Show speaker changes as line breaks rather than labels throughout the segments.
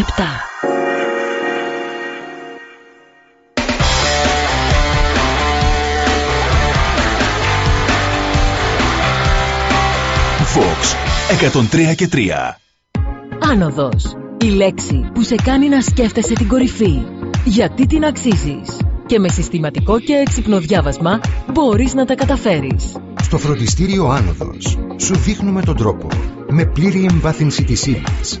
Η ώρα είναι 7.
Fox 103 και 3
Άνοδος. Η λέξη που σε κάνει να σκέφτεσαι την κορυφή. Γιατί την αξίζεις. Και με συστηματικό και έξυπνο διάβασμα μπορείς να τα καταφέρεις.
Στο φροντιστήριο Άνοδος σου δείχνουμε τον τρόπο. Με πλήρη εμβάθυνση της ύλης.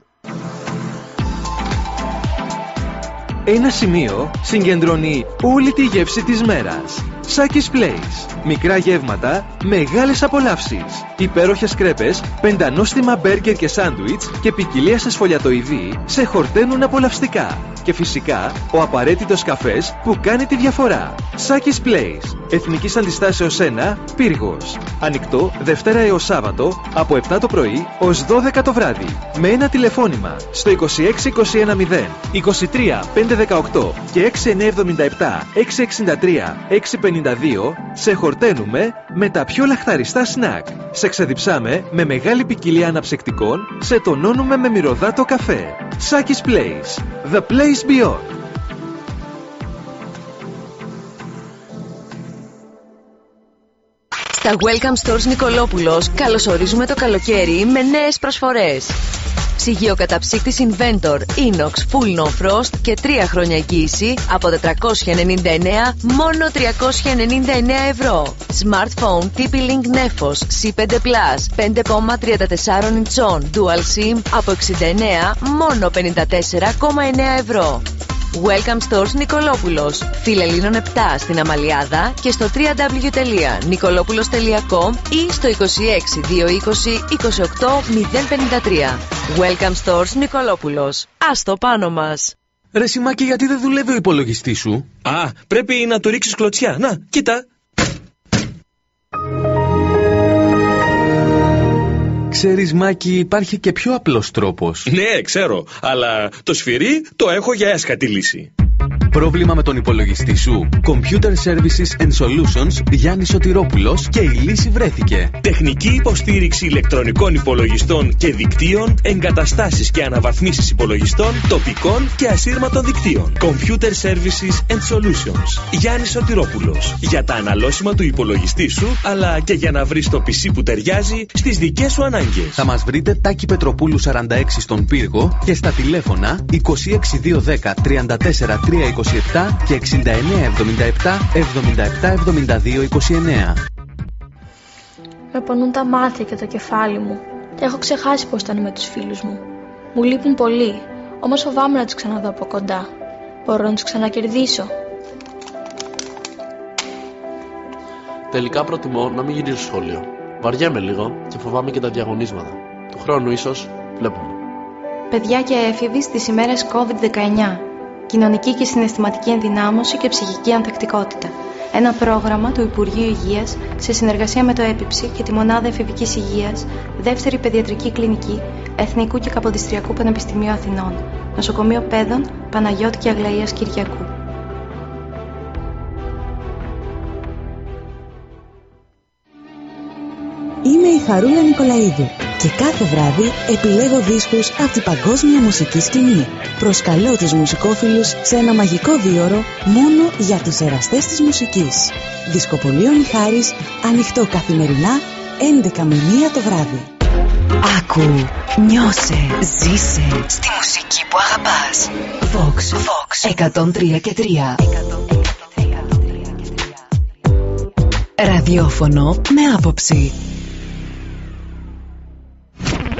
Ένα σημείο συγκεντρώνει όλη τη γεύση της μέρας. Σάκης Place. Μικρά γεύματα, μεγάλες απολαύσεις. Υπέροχες κρέπες, πεντανόστιμα μπέργκερ και σάντουιτς και ποικιλία σε σφολιατοειδή σε χορταίνουν απολαυστικά. Και φυσικά, ο απαραίτητος καφές που κάνει τη διαφορά. Σάκης Place. Εθνικής Αντιστάσεως 1, Πύργος. Ανοιχτό Δευτέρα έως Σάββατο από 7 το πρωί ως 12 το βράδυ. Με ένα τηλεφώνημα στο 26210 23 518 και 6977 663 652 σε χορταίνουμε με τα πιο λαχταριστά σνακ. Σε ξεδιψάμε με μεγάλη ποικιλία αναψυκτικών, σε τονώνουμε με μυρωδάτο καφέ. Σάκης Place. The place beyond.
Στα Welcome Stores Νικολόπουλος καλωσορίζουμε το καλοκαίρι με νέες προσφορές. Ψυγείο καταψύκτης Inventor Inox Full No Frost και 3 χρόνια εγγύηση από 499 μόνο 399 ευρώ. Smartphone TP-Link Nefos C5 Plus 5,34 inch Dual SIM από 69 μόνο 54,9 ευρώ. Welcome Stores Νικολόπουλος. Φιλελίνων 7 στην Αμαλιάδα και στο www.nicolopoulos.com ή στο 26 220 28 053. Welcome Stores Νικολόπουλος. Άστο πάνω μας.
Ρε Σιμάκη, γιατί δεν δουλεύει ο υπολογιστής σου;
Α, πρέπει να το ρίξεις κλωτσιά. Να, κοίτα.
Ξέρεις Μάκη, υπάρχει και πιο απλός τρόπος.
Ναι, ξέρω, αλλά το σφυρί το έχω για έσχατη λύση.
Πρόβλημα με τον υπολογιστή σου; Computer Services and Solutions Γιάννης Σωτηρόπουλος και η λύση βρέθηκε.
Τεχνική υποστήριξη ηλεκτρονικών υπολογιστών και δικτύων, εγκαταστάσεις και αναβαθμίσεις υπολογιστών, τοπικών και ασύρματων δικτύων. Computer Services and Solutions. Γιάννης Σωτηρόπουλος. Για τα αναλώσιμα του υπολογιστή σου, αλλά και για να βρεις το PC που ταιριάζει στις δικές σου ανάγκες.
Θα μας βρείτε Τάκη Πετροπούλου 46 στον Πύργο και στα τηλέφωνα 26210 34 327 και 6977 77 72 29.
Με πονούν τα μάτια και το κεφάλι μου και έχω ξεχάσει πώς ήταν με τους φίλους μου. Μου λείπουν πολύ, όμως φοβάμαι να τους ξαναδώ από κοντά. Μπορώ να τους ξανακερδίσω.
Τελικά προτιμώ να μην γυρίσω σχολείο. Βαριέμαι λίγο και φοβάμαι και τα διαγωνίσματα. Του χρόνου ίσως βλέπουμε.
Παιδιά και έφηβοι στις ημέρες COVID-19. Κοινωνική και συναισθηματική ενδυνάμωση και ψυχική ανθεκτικότητα. Ένα πρόγραμμα του Υπουργείου Υγείας σε συνεργασία με το ΕΠΙΨΗ και τη Μονάδα Εφηβικής Υγείας, Δεύτερη Παιδιατρική Κλινική, Εθνικού και Καποδιστριακού Πανεπιστημίου Αθηνών, Νοσοκομείο Παιδών, Παναγιώτη και Αγλαΐας Κυριακού.
Είμαι η Χαρούλα Νικολαίδου και κάθε βράδυ επιλέγω δίσκους από την παγκόσμια μουσική σκηνή. Προσκαλώ τους μουσικόφιλους σε ένα μαγικό δίωρο μόνο για τους εραστές της μουσικής. Δισκοπολείο Μιχάρης, ανοιχτό καθημερινά, 11 με 1 το βράδυ.
Άκου, νιώσε, ζήσε στη μουσική που αγαπάς. Vox, Vox 103 και 3. Ραδιόφωνο με άποψη.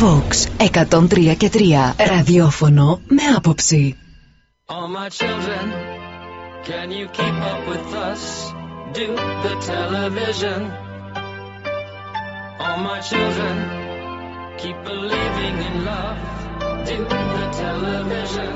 Vox 103 και 3 Ραδιόφωνο με άποψη
All my children, can you keep up with us? Do the television. All my children, keep believing in love. Do the television.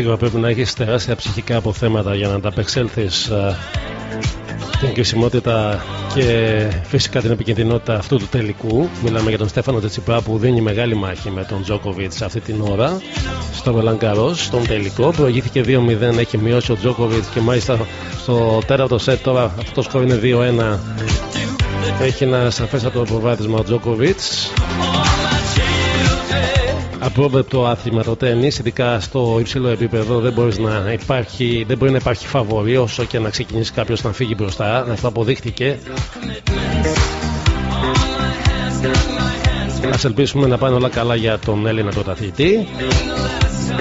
Σίγουρα πρέπει να έχεις τεράστια ψυχικά αποθέματα για να ανταπεξέλθεις την κρισιμότητα και φυσικά την επικίνδυνοτητα αυτού του τελικού. Μιλάμε για τον Στέφανο Τετσιπά που δίνει μεγάλη μάχη με τον Τζόκοβιτς αυτή την ώρα στο Μελαγκαρό, στον τελικό. Προηγήθηκε 2-0, έχει μειώσει ο Τζόκοβιτς και μάλιστα στο τέταρτο σετ τώρα αυτό το σκορ είναι 2-1. Έχει ένα σαφέστατο προβάδισμα ο Τζόκοβιτς. Απρόβλεπτο άθλημα το τέννις, ειδικά στο υψηλό επίπεδο δεν, μπορείς να υπάρχει, δεν μπορεί να υπάρχει φαβορή όσο και να ξεκινήσει κάποιος να φύγει μπροστά. Αυτό αποδείχτηκε. Ας ελπίσουμε να πάνε όλα καλά για τον Έλληνα πρωταθλητή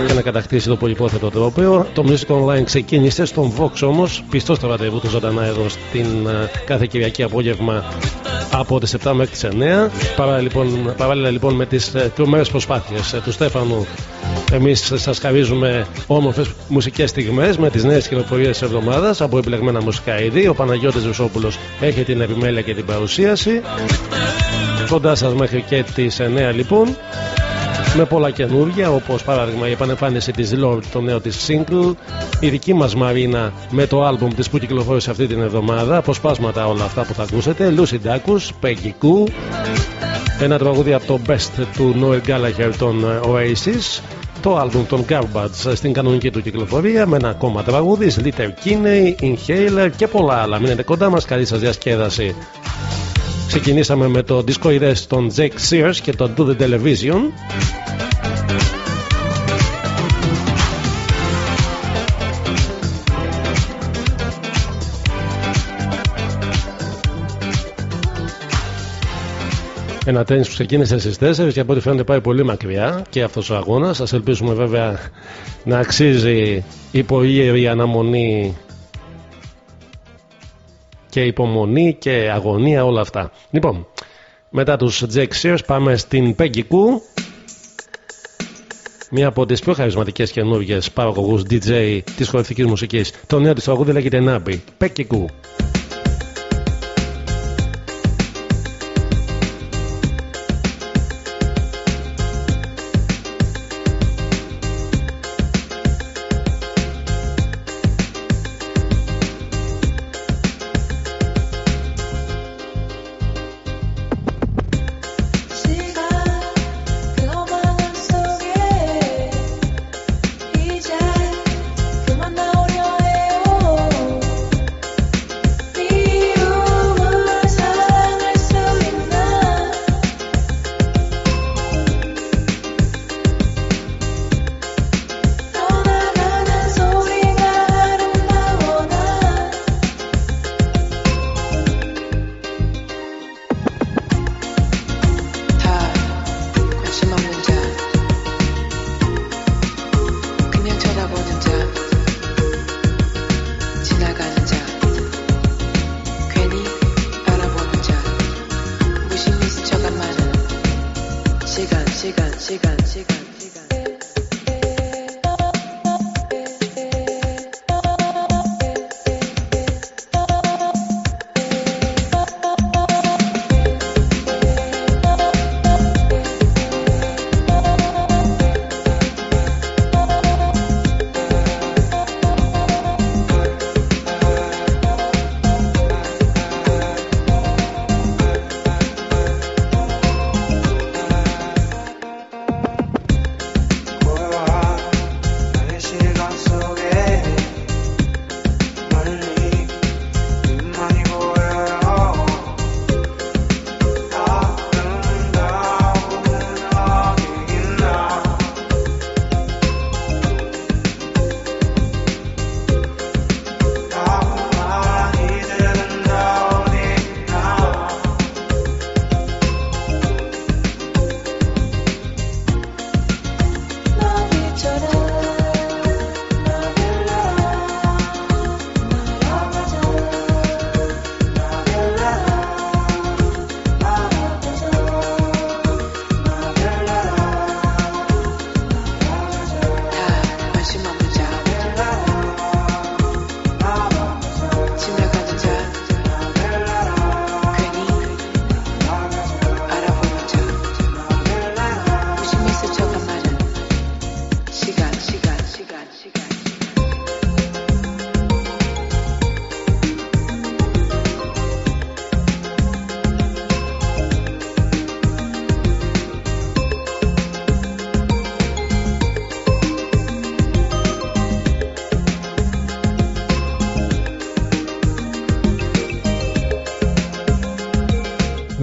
και να κατακτήσει το πολυπόθετο τρόπαιο. Το Music Online ξεκίνησε στον Vox όμως, πιστό στο ραντεβού του ζωντανά εδώ στην ε, κάθε Κυριακή απόγευμα από τις 7 μέχρι τις 9. Παράλληλα λοιπόν, παράλληλα, λοιπόν με τις τρομερές προσπάθειες του Στέφανου, εμείς σας χαρίζουμε όμορφες μουσικές στιγμές με τις νέες κυκλοφορίες της εβδομάδας από επιλεγμένα μουσικά είδη. Ο Παναγιώτης Βουσόπουλο έχει την επιμέλεια και την παρουσίαση. Κοντά σας μέχρι και τις 9 λοιπόν με πολλά καινούργια όπως παράδειγμα η επανεμφάνιση της Lord το νέο της single. Η δική μας Μαρίνα με το άλμπουμ της που κυκλοφόρησε αυτή την εβδομάδα. Αποσπάσματα όλα αυτά που θα ακούσετε. Lucy Dacus, Peggy Koo ένα τραγούδι από το best του Noel Gallagher των Oasis. Το άλμπουμ των Garbage στην κανονική του κυκλοφορία με ένα ακόμα τραγούδι Slater Kinney, Inhaler και πολλά άλλα. Μείνετε κοντά μας, καλή σας διασκέδαση Ξεκινήσαμε με το disco των Jake Sears και το Do The Television Ένα τέννη που ξεκίνησε στις 4 και από ό,τι φαίνεται πάει πολύ μακριά και αυτός ο αγώνας. Α ελπίσουμε βέβαια να αξίζει η πολύ αναμονή και υπομονή και αγωνία όλα αυτά. Λοιπόν, μετά τους Jake Sears πάμε στην Peggy Koo μία από τις πιο χαρισματικές καινούργιες παραγωγούς DJ της χορευτικής μουσικής. Το νέο της τραγούδι λέγεται Nabi. Peggy Koo.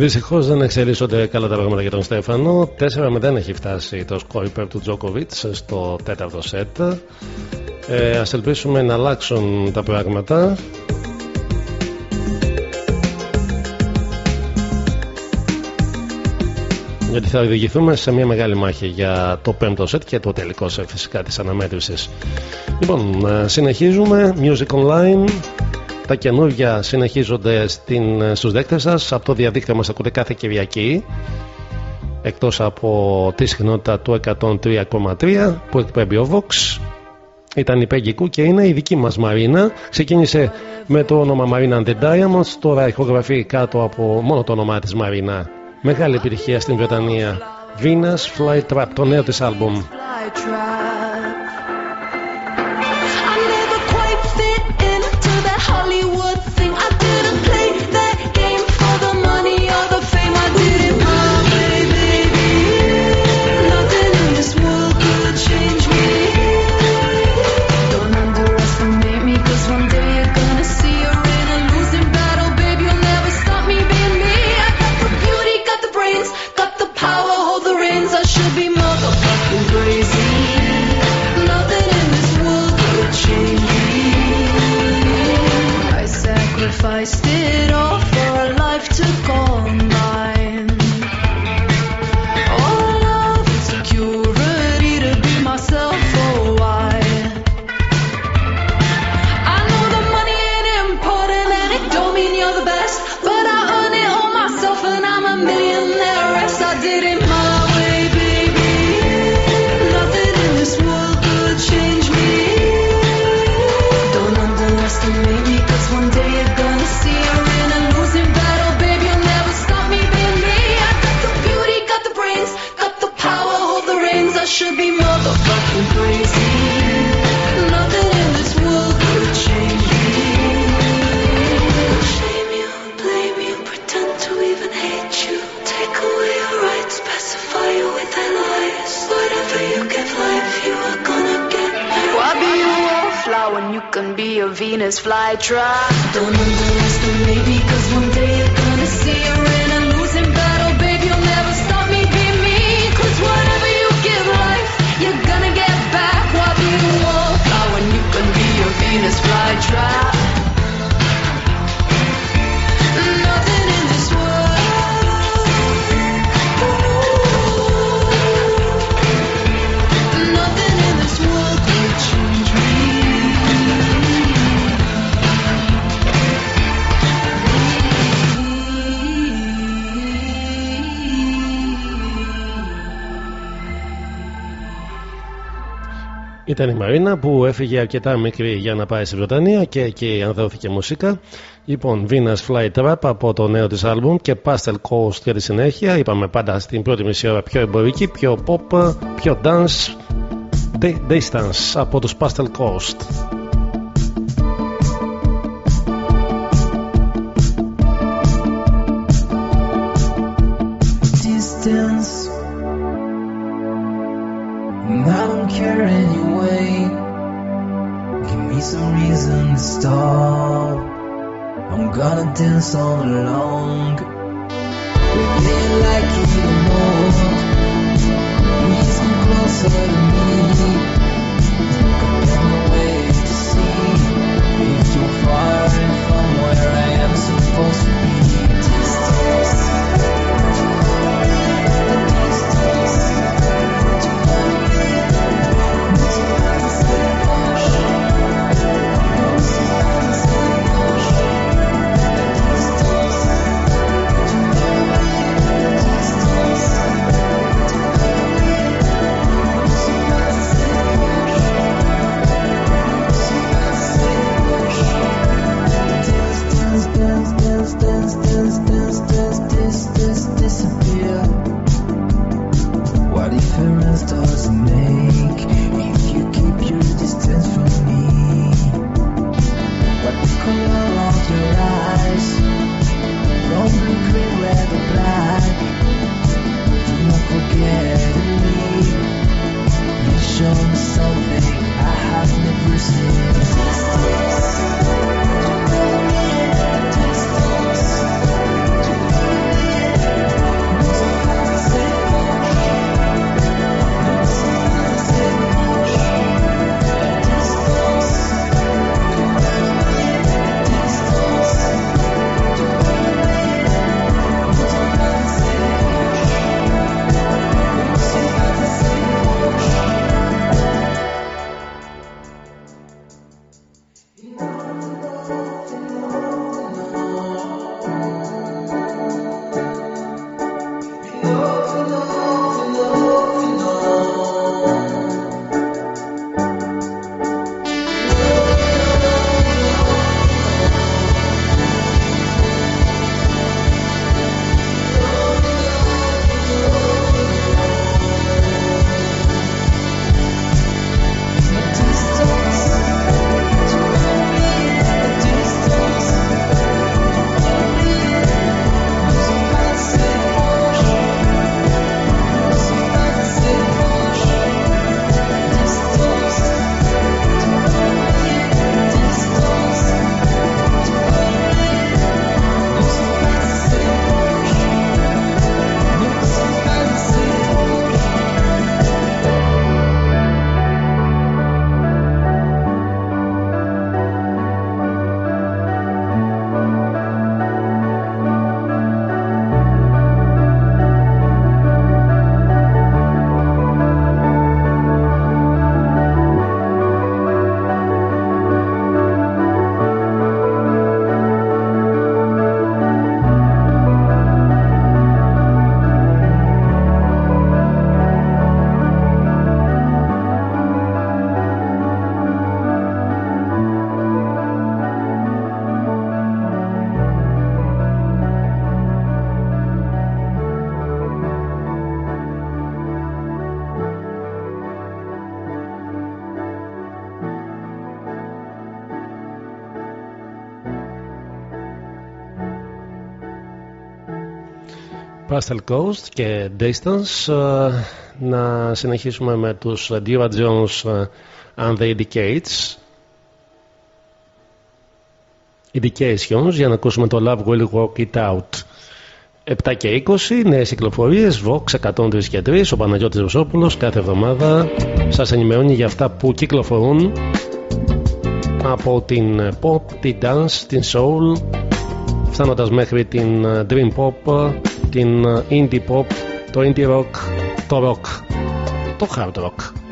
Δυστυχώς δεν εξελίσσονται καλά τα πράγματα για τον Στέφανο. 4-0 έχει φτάσει το σκορ του Τζόκοβιτ στο τέταρτο σετ. Ε, Α ελπίσουμε να αλλάξουν τα πράγματα. Γιατί θα οδηγηθούμε σε μια μεγάλη μάχη για το πέμπτο σετ και το τελικό σετ φυσικά της αναμέτρησης. Λοιπόν, ε, συνεχίζουμε. Music Online. Τα καινούργια συνεχίζονται στους δέκτες σας. Από το διαδίκτυο μας ακούτε κάθε Κυριακή. Εκτός από τη συχνότητα του 103,3 που εκπέμπει ο Vox. Ήταν η Peggy και είναι η δική μας Μαρίνα. Ξεκίνησε με το όνομα Μαρίνα The Diamonds. Τώρα ηχογραφεί κάτω από μόνο το όνομά της Μαρίνα. Μεγάλη επιτυχία στην Βρετανία. Venus Flytrap, το νέο της άλμπουμ.
Ήταν η Μαρίνα που έφυγε αρκετά μικρή για να πάει στη Βρετανία και εκεί ανδρώθηκε μουσικά. Λοιπόν, Venus Fly Trap από το νέο της άλμπουμ και Pastel Coast για τη συνέχεια. Είπαμε πάντα στην πρώτη μισή ώρα πιο εμπορική, πιο pop, πιο dance. Day- Distance από τους Pastel Coast. Pastel Coast και Distance ε, να συνεχίσουμε με τους Diva Jones ε, and the Indicates Indications για να ακούσουμε το Love Will Work It Out. 7 και 20 νέες κυκλοφορίες Vox 103 και 3 ο Παναγιώτης Ρωσόπουλος κάθε εβδομάδα σας ενημερώνει για αυτά που κυκλοφορούν από την pop, την dance, την soul φτάνοντας μέχρι την ε, dream pop την ε, indie pop, το indie rock, το rock, το hard rock.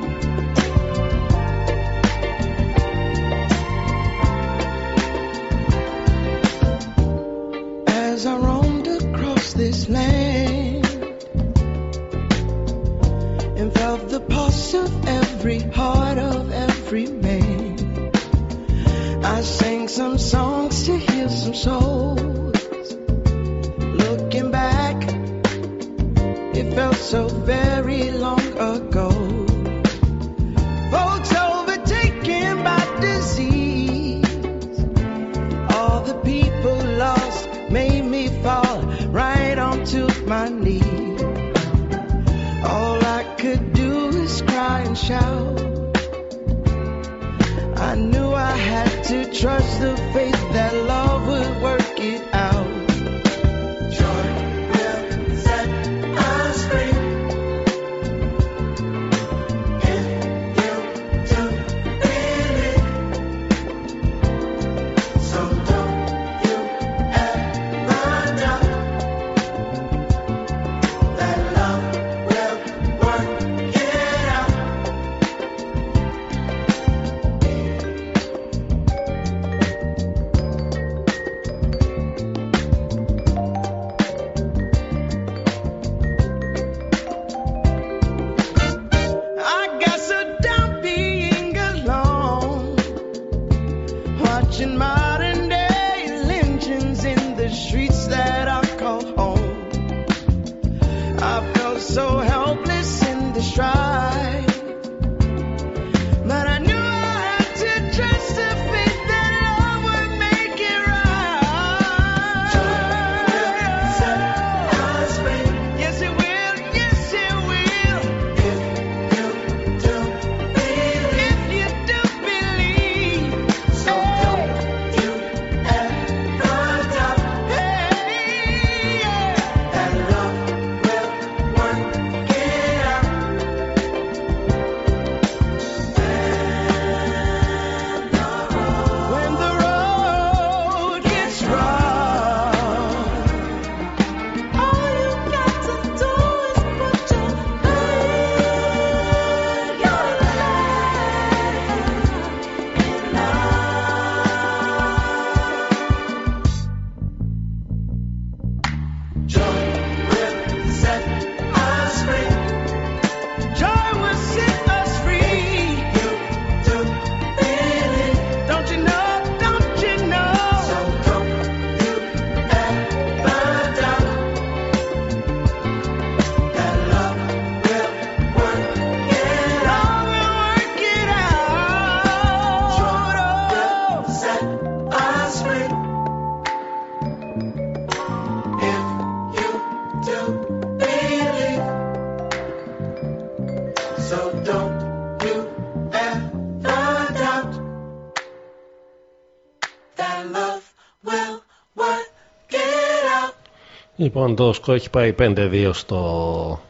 Λοιπόν, το Σκο έχει πάει 5-2 στο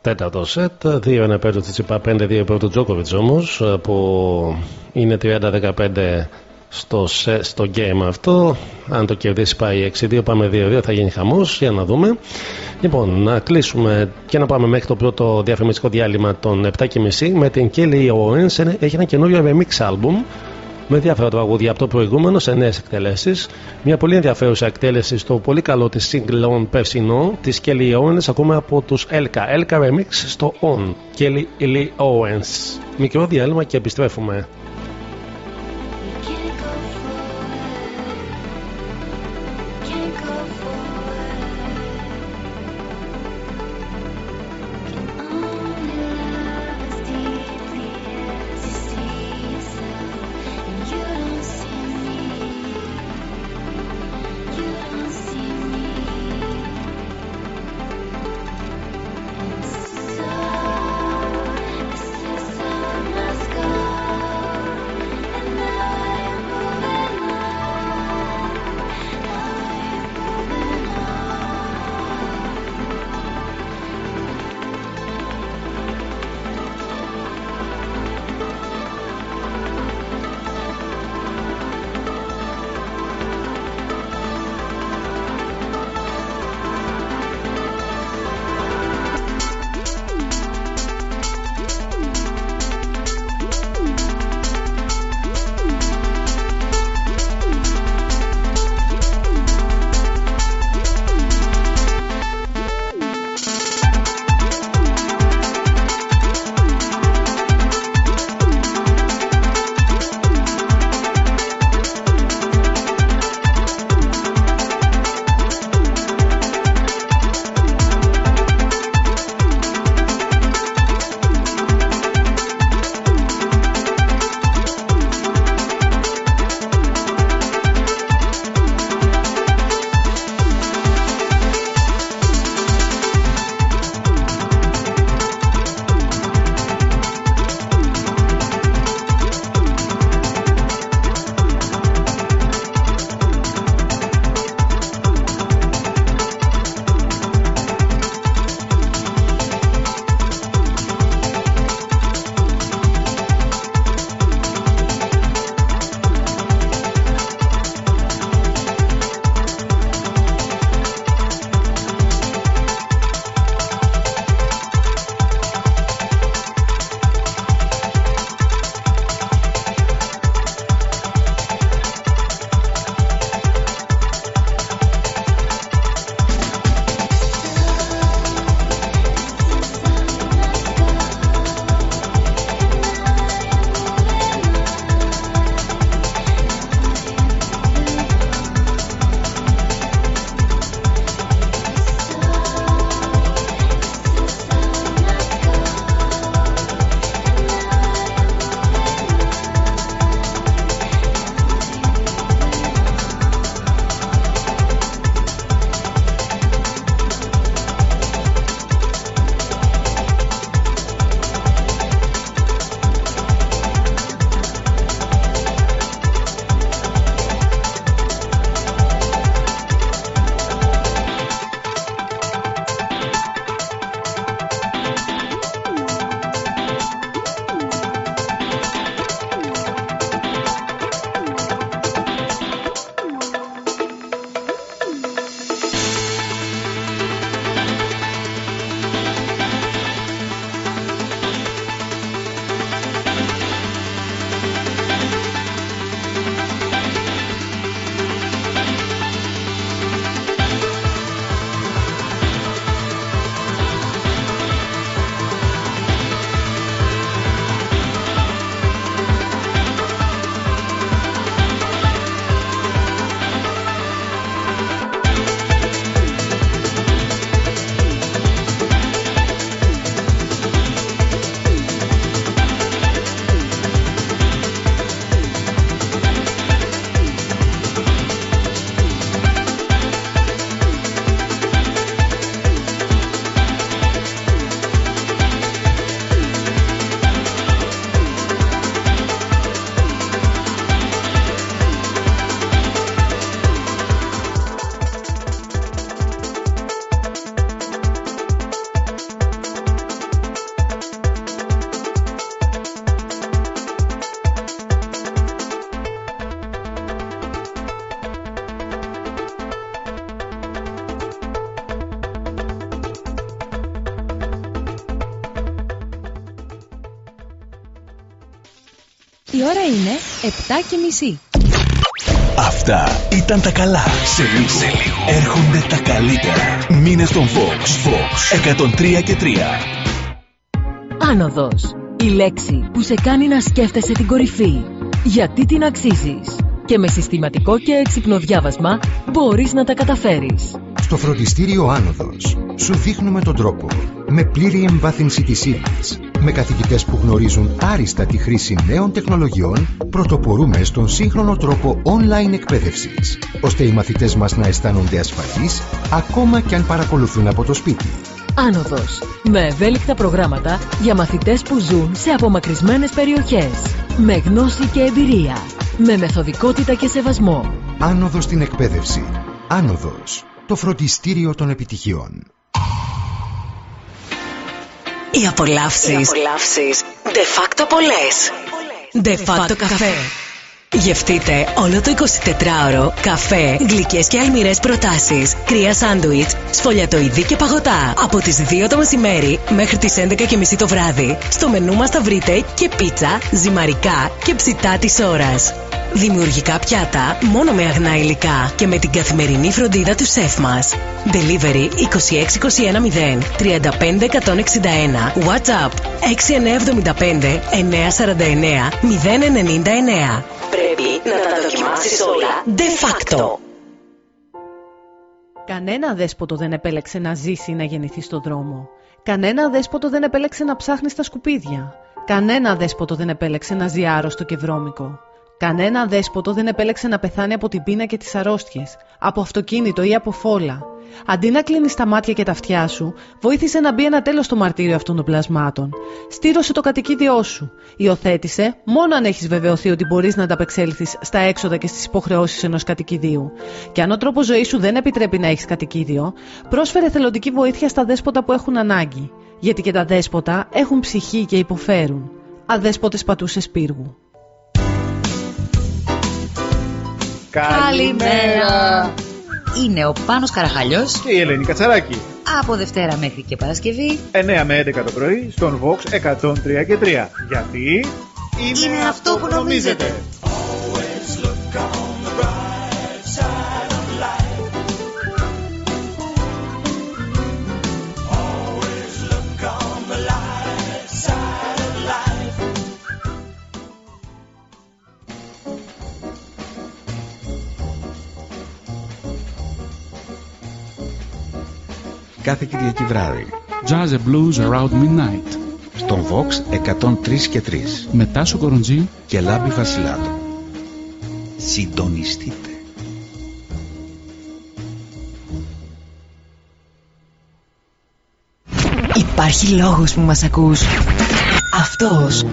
τέταρτο σετ. 2-1 πέτρο Τσιτσιπά, 5-2 πέτρο του Τζόκοβιτς όμως, που είναι 30-15 στο, στο game αυτό. Αν το κερδίσει πάει 6-2, πάμε 2-2, θα γίνει χαμός. Για να δούμε. Λοιπόν, να κλείσουμε και να πάμε μέχρι το πρώτο διαφημιστικό διάλειμμα των 7.30 με την Kelly Owens. Έχει ένα καινούριο remix album με διάφορα τραγούδια από το προηγούμενο σε νέες εκτελέσεις. Μια πολύ ενδιαφέρουσα εκτέλεση στο πολύ καλό της Single περσινό της Kelly Owens ακούμε από τους Elka. Elka Remix στο On. Kelly Lee Owens. Μικρό διάλειμμα και επιστρέφουμε.
Ώρα είναι 7 και μισή.
Αυτά ήταν τα καλά. Σε λίγο, έρχονται τα καλύτερα. Μήνε στον Fox. Fox 103 και 3.
Άνοδος. Η λέξη που σε κάνει να σκέφτεσαι την κορυφή. Γιατί την αξίζεις; Και με συστηματικό και έξυπνο διάβασμα μπορείς να τα καταφέρεις.
Στο φροντιστήριο Άνοδος σου δείχνουμε τον τρόπο. Με πλήρη εμβάθυνση της ύλης. Με καθηγητές που γνωρίζουν άριστα τη χρήση νέων τεχνολογιών, πρωτοπορούμε στον σύγχρονο τρόπο online εκπαίδευσης, ώστε οι μαθητές μας να αισθάνονται ασφαλείς, ακόμα και αν παρακολουθούν από το σπίτι.
Άνοδος. Με ευέλικτα προγράμματα για μαθητές που ζουν σε απομακρυσμένες περιοχές. Με γνώση και εμπειρία. Με μεθοδικότητα και σεβασμό.
Άνοδος στην εκπαίδευση. Άνοδος. Το φροντιστήριο των επιτυχιών.
Οι απολαύσεις. De facto πολλές. De facto καφέ. Γευτείτε όλο το 24ωρο καφέ, γλυκές και αλμυρές προτάσεις, κρύα σάντουιτς, σφολιατοειδή και παγωτά. Από τις 2 το μεσημέρι μέχρι τις 11.30 το βράδυ. Στο μενού μας θα βρείτε και πίτσα, ζυμαρικά και ψητά της ώρας. Δημιουργικά πιάτα μόνο με αγνά υλικά και με την καθημερινή φροντίδα του σεφ μας. Delivery 26210 35161 WhatsApp 6975 949 099 Πρέπει να τα δοκιμάσεις όλα De facto
Κανένα δέσποτο δεν επέλεξε να ζήσει ή να γεννηθεί στον δρόμο. Κανένα δέσποτο δεν επέλεξε να ψάχνει στα σκουπίδια. Κανένα δέσποτο δεν επέλεξε να ζει άρρωστο και βρώμικο. Κανένα δέσποτο δεν επέλεξε να πεθάνει από την πείνα και τις αρρώστιες, από αυτοκίνητο ή από φόλα. Αντί να κλείνεις τα μάτια και τα αυτιά σου, βοήθησε να μπει ένα τέλος στο μαρτύριο αυτών των πλασμάτων. Στήρωσε το κατοικίδιό σου. Υιοθέτησε μόνο αν έχεις βεβαιωθεί ότι μπορείς να ανταπεξέλθεις στα έξοδα και στις υποχρεώσεις ενός κατοικιδίου. Και αν ο τρόπος ζωής σου δεν επιτρέπει να έχεις κατοικίδιο, πρόσφερε θελοντική βοήθεια στα δέσποτα που έχουν ανάγκη. Γιατί και τα δέσποτα έχουν ψυχή και υποφέρουν. Αδέσποτες πατούσες πύργου.
Καλημέρα. Είναι ο Πάνος Καραχαλιός
Και η Ελένη Κατσαράκη.
από Δευτέρα μέχρι και Παρασκευή
9 με 11 το πρωί στον Vox 103 και 3. Γιατί;
Είναι αυτό που νομίζετε.
Κάθε Κυριακή βράδυ.
Jazz and Blues Around Midnight.
Στον Vox 103 και 3.
Με Τάσο Κοροντζή
και Λάμπη Βασιλάτο. Συντονιστείτε.
Υπάρχει λόγος που μας ακούς. Αυτός.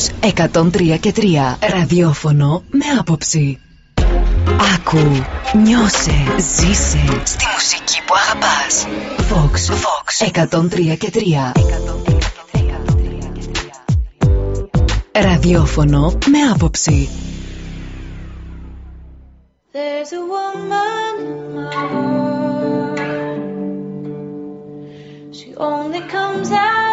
Vox 103 και 3. Ραδιόφωνο με άποψη. Άκου, νιώσε, ζήσε στη μουσική που αγαπάς. Vox, Vox 103 και 3. Ραδιόφωνο με άποψη.
There's a woman in my heart. She only comes out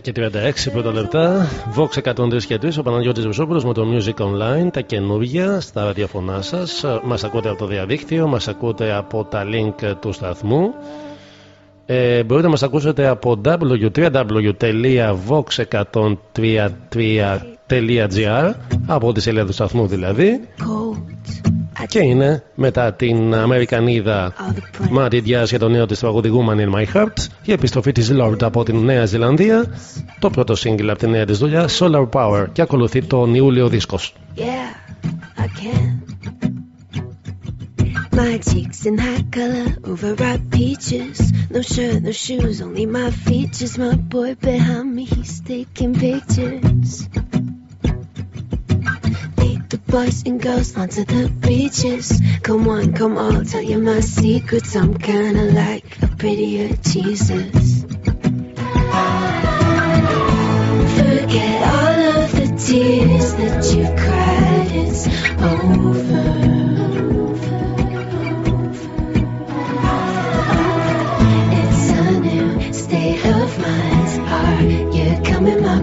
και 36 πρώτα λεπτά. Vox 103 και 3. Ο Παναγιώτης Βεσόπουλος με το Music Online. Τα καινούργια στα ραδιοφωνά σα. Μα ακούτε από το διαδίκτυο, μα ακούτε από τα link του σταθμού. Ε, μπορείτε να μας ακούσετε από www.vox133.gr από τη σελίδα του σταθμού δηλαδή και είναι μετά την Αμερικανίδα Μάτι Diaz για το νέο της τραγούδι Woman in My Heart η επιστροφή της Lord από την Νέα Ζηλανδία το πρώτο σύγκλι από τη νέα της δουλειά Solar Power και ακολουθεί τον Ιούλιο δίσκος
Yeah, I can. My cheeks in hot color, overripe peaches. No shirt, no shoes, only my features. My boy behind me, he's taking pictures. Boys and girls onto the beaches. Come on, come on, tell you my secrets. I'm kinda like a prettier Jesus. Forget all of the tears that you cried. It's over. It's a new state of mind. Are you coming, my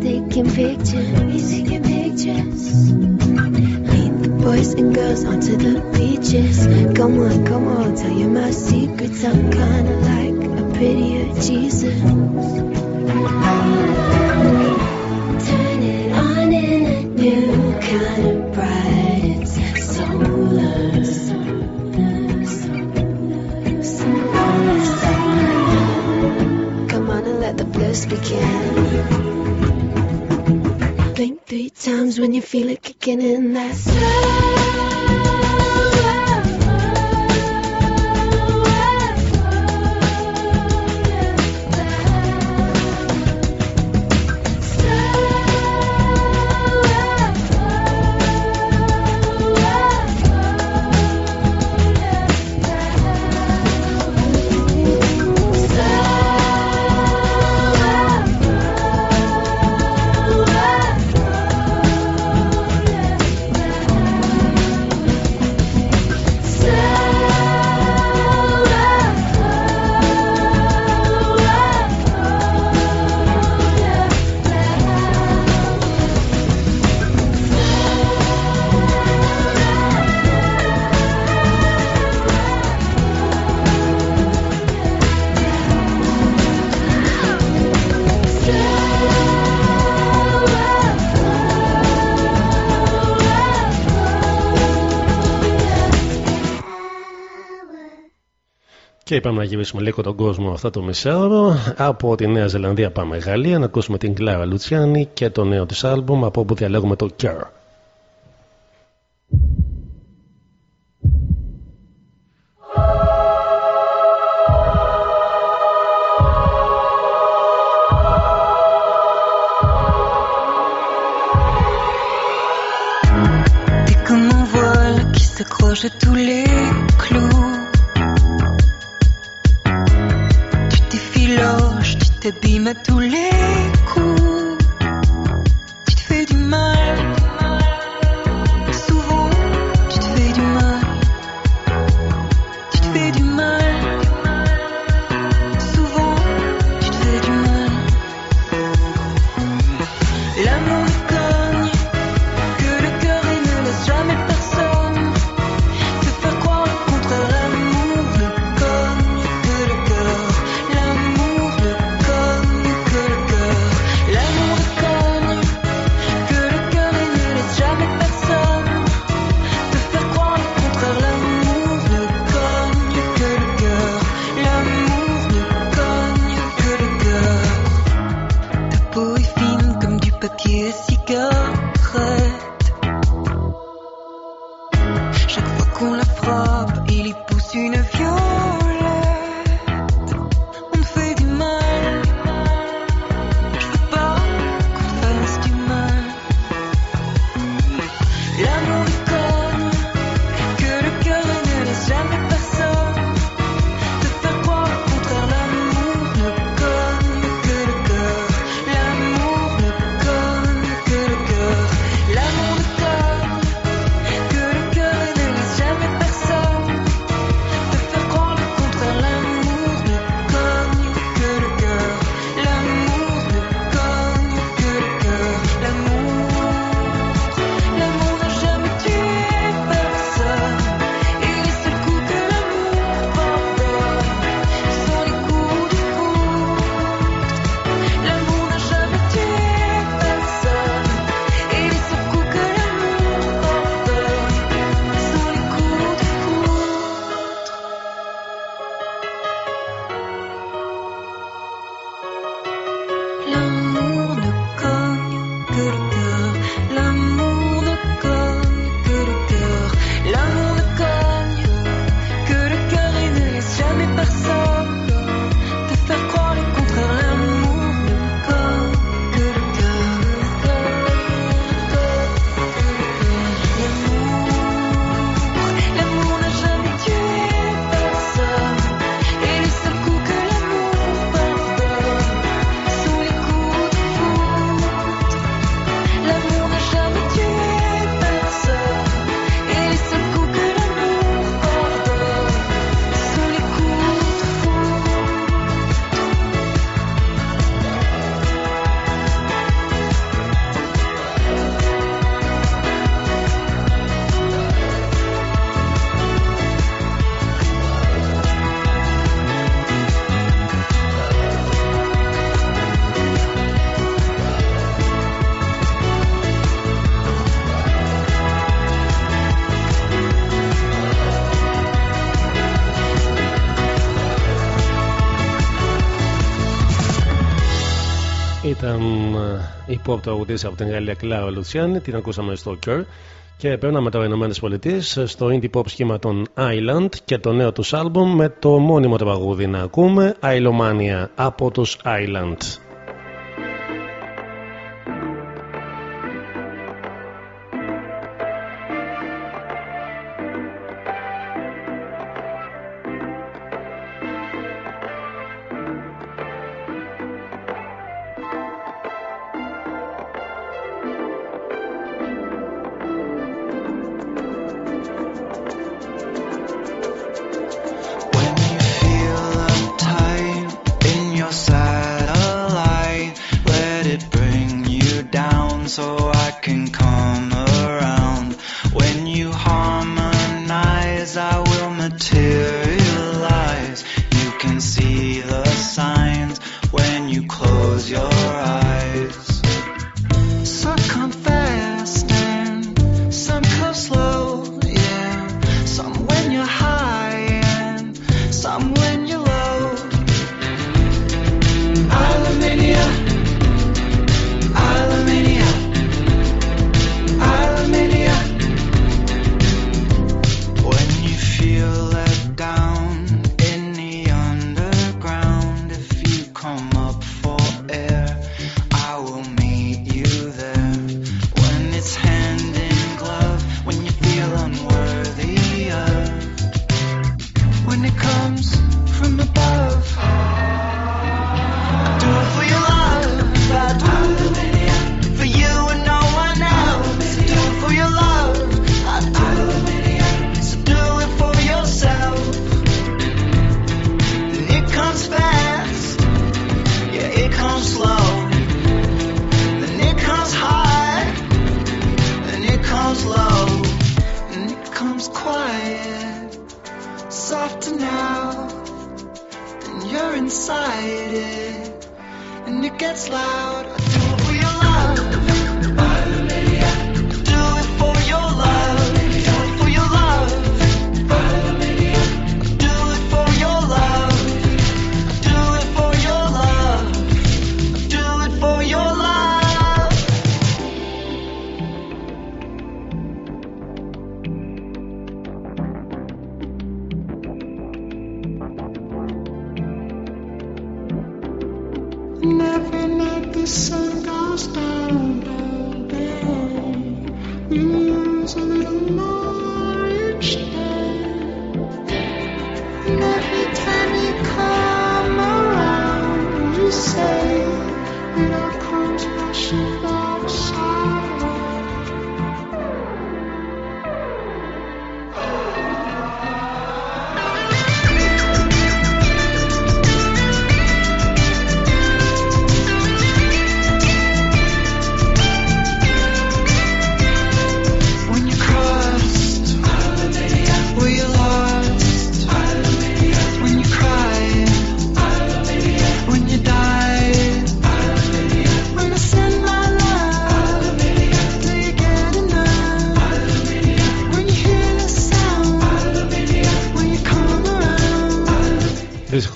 taking pictures. He's taking pictures. Lead the boys and girls onto the beaches. Come on, come on, tell you my secrets. I'm kinda like a prettier Jesus. Turn it on in a new kind of bright. It's solar. Come on and let the bliss begin when you feel it kicking in that. Sun.
Και είπαμε να γυρίσουμε λίγο τον κόσμο αυτό το μισάωρο. Από τη Νέα Ζηλανδία πάμε Γαλλία να ακούσουμε την Κλάρα Λουτσιάνη και το νέο της άλμπουμ από όπου διαλέγουμε το Cure.
T'es comme un voile qui s'accroche à tous les t'effiloches, tu t'abîmes à tous les coups.
Pop τραγουδίστρια από την Γαλλία Κλάρα Λουτσιάνη, την ακούσαμε στο Cure. Και περνάμε τώρα Ηνωμένες Πολιτείες στο indie pop σχήμα των Island και το νέο τους άλμπουμ με το μόνιμο τραγούδι να ακούμε Islemania από τους Island.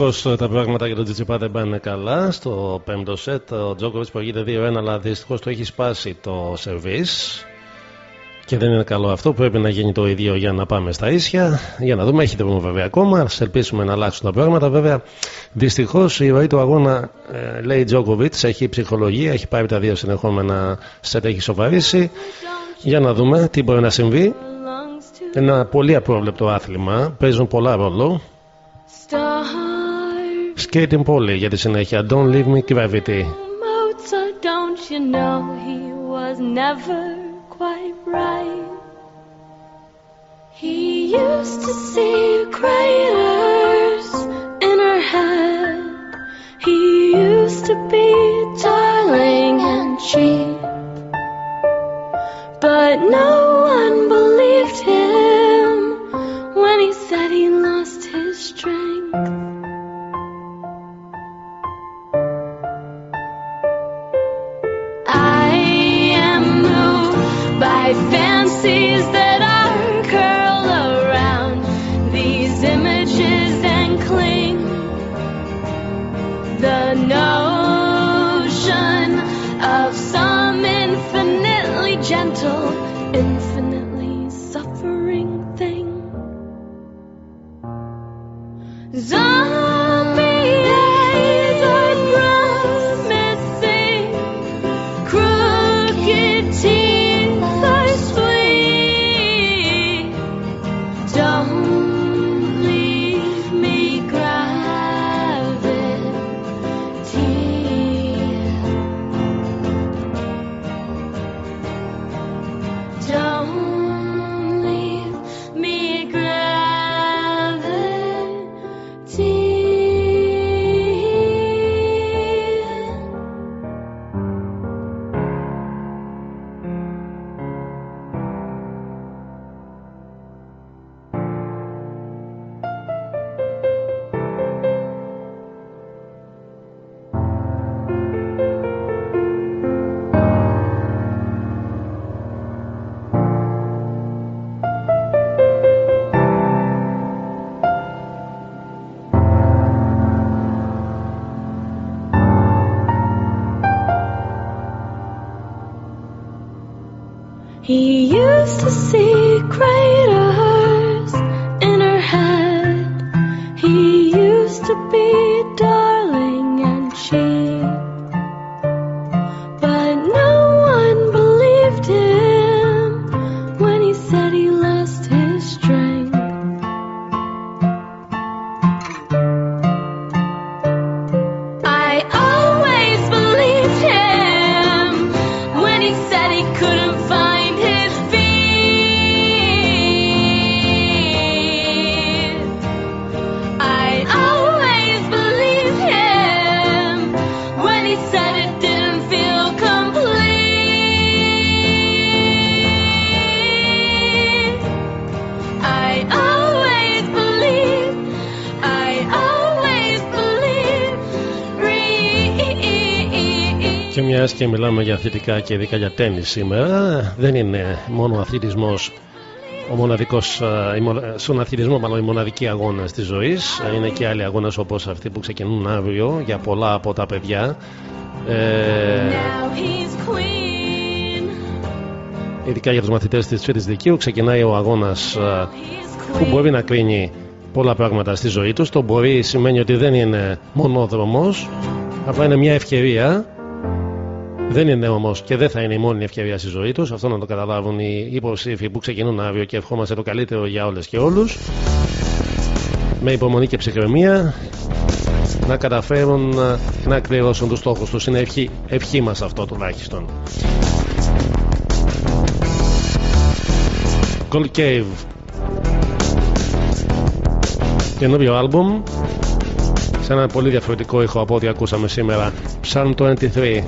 Δυστυχώς τα πράγματα για τον Τζιτσιπά δεν πάνε καλά. Στο πέμπτο σετ ο Τζόκοβιτς προηγείται 2-1, αλλά δυστυχώς το έχει σπάσει το σερβίς. Και δεν είναι καλό αυτό. Πρέπει να γίνει το ίδιο για να πάμε στα ίσια. Για να δούμε, έχει δρόμο βέβαια ακόμα. Α ελπίσουμε να αλλάξουν τα πράγματα. Βέβαια, δυστυχώς η ροή του αγώνα, ε, λέει Τζόκοβιτς, έχει ψυχολογία. Έχει πάρει τα δύο συνεχόμενα σετ, έχει σοβαρήσει. Για να δούμε τι μπορεί να συμβεί. Ένα πολύ απρόβλεπτο άθλημα. Παίζουν πολλά ρόλο. Skating πολύ για τη συνέχεια. Don't leave me gravity.
Mozart, don't you know he was never quite right? He used to see craters in her head. He used to be darling and cheap. But no one believed so
Και μια και μιλάμε για αθλητικά και ειδικά για τέννις σήμερα, δεν είναι μόνο ο αθλητισμός ο μοναδικός, α, η μο- στον αθλητισμό μάλλον η μοναδική αγώνα της ζωής. Είναι και άλλοι αγώνες όπως αυτοί που ξεκινούν αύριο για πολλά από τα παιδιά. Ε,
Now he's queen.
ειδικά για τους μαθητές της τρίτης δικείου ξεκινάει ο αγώνας α, που μπορεί να κρίνει πολλά πράγματα στη ζωή τους. Το μπορεί σημαίνει ότι δεν είναι μονόδρομος απλά είναι μια ευκαιρία δεν είναι όμως και δεν θα είναι η μόνη ευκαιρία στη ζωή τους. Αυτό να το καταλάβουν οι υποψήφοι που ξεκινούν αύριο και ευχόμαστε το καλύτερο για όλες και όλους. Με υπομονή και ψυχραιμία να καταφέρουν να, να εκπληρώσουν τους στόχους τους. Είναι ευχή, ευχή μας αυτό τουλάχιστον. Cold Cave Καινούριο άλμπουμ σε ένα πολύ διαφορετικό ήχο από ό,τι ακούσαμε σήμερα Psalm 23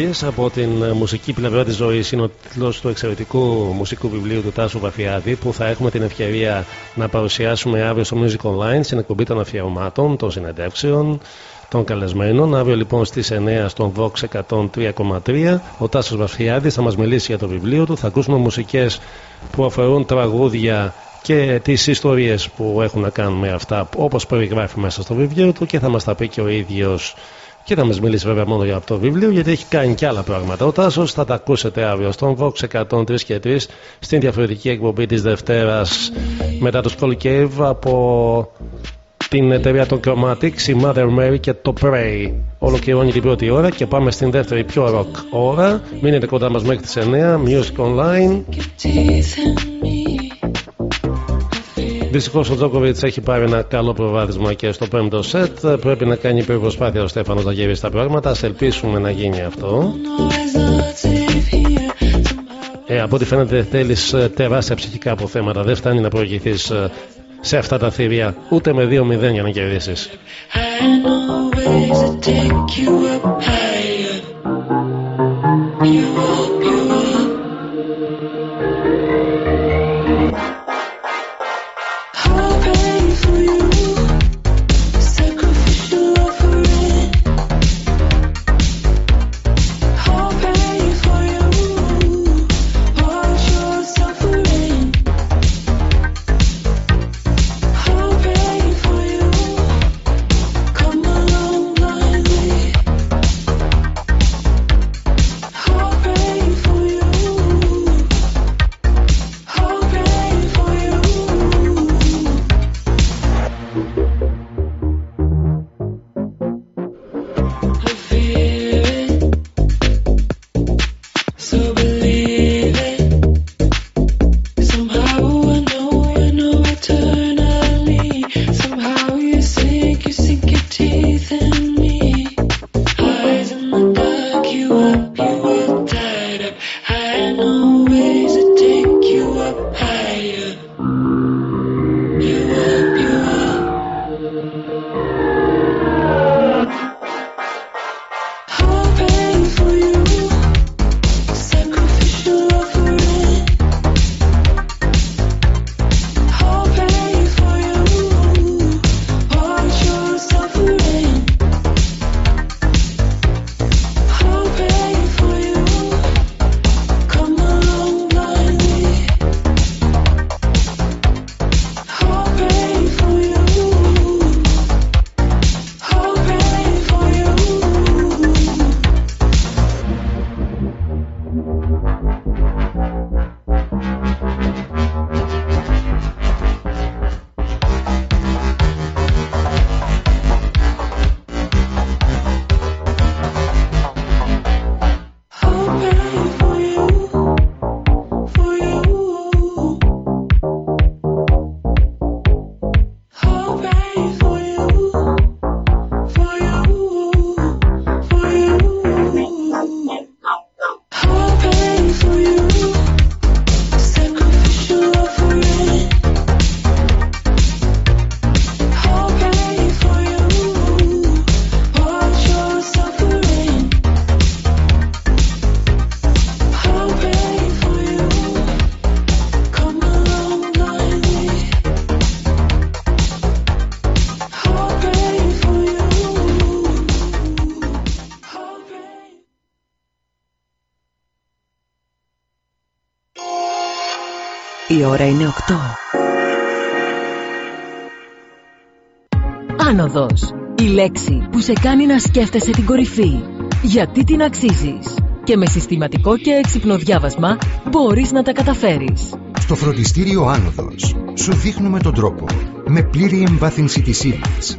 ιστορίες από την ε, μουσική πλευρά της ζωής είναι ο τίτλος του εξαιρετικού μουσικού βιβλίου του Τάσου Βαφιάδη που θα έχουμε την ευκαιρία να παρουσιάσουμε αύριο στο Music Online στην εκπομπή των αφιερωμάτων, των συνεντεύξεων, των καλεσμένων. Αύριο λοιπόν στις 9 στον Vox 103,3 ο Τάσος Βαφιάδης θα μας μιλήσει για το βιβλίο του. Θα ακούσουμε μουσικές που αφορούν τραγούδια και τις ιστορίες που έχουν να κάνουν με αυτά όπως περιγράφει μέσα στο βιβλίο του και θα μας τα πει και ο ίδιος και θα μας μιλήσει βέβαια μόνο για αυτό το βιβλίο γιατί έχει κάνει και άλλα πράγματα. Ο Τάσος θα τα ακούσετε αύριο στον Vox 103 και 3 στην διαφορετική εκπομπή της Δευτέρας μετά το Skull Cave από την εταιρεία των Chromatic, η Mother Mary και το Prey. Ολοκληρώνει την πρώτη ώρα και πάμε στην δεύτερη πιο rock ώρα. Μείνετε κοντά μας μέχρι τις 9, Music Online. Δυστυχώς ο Τζόκοβιτς έχει πάρει ένα καλό προβάδισμα και στο πέμπτο σετ. Πρέπει να κάνει προσπάθεια ο Στέφανος να γυρίσει τα πράγματα. Α ελπίσουμε να γίνει αυτό. Ε, από ό,τι φαίνεται θέλεις τεράστια ψυχικά αποθέματα. Δεν φτάνει να προηγηθείς σε αυτά τα θηρία ούτε με 2-0 για να κερδίσεις.
So
Η ώρα είναι 8. Άνοδος. Η λέξη που σε κάνει να σκέφτεσαι την κορυφή. Γιατί την αξίζεις. Και με συστηματικό και έξυπνο διάβασμα μπορείς να τα καταφέρεις.
Στο φροντιστήριο Άνοδος σου δείχνουμε τον τρόπο. Με πλήρη εμβάθυνση της ύλης.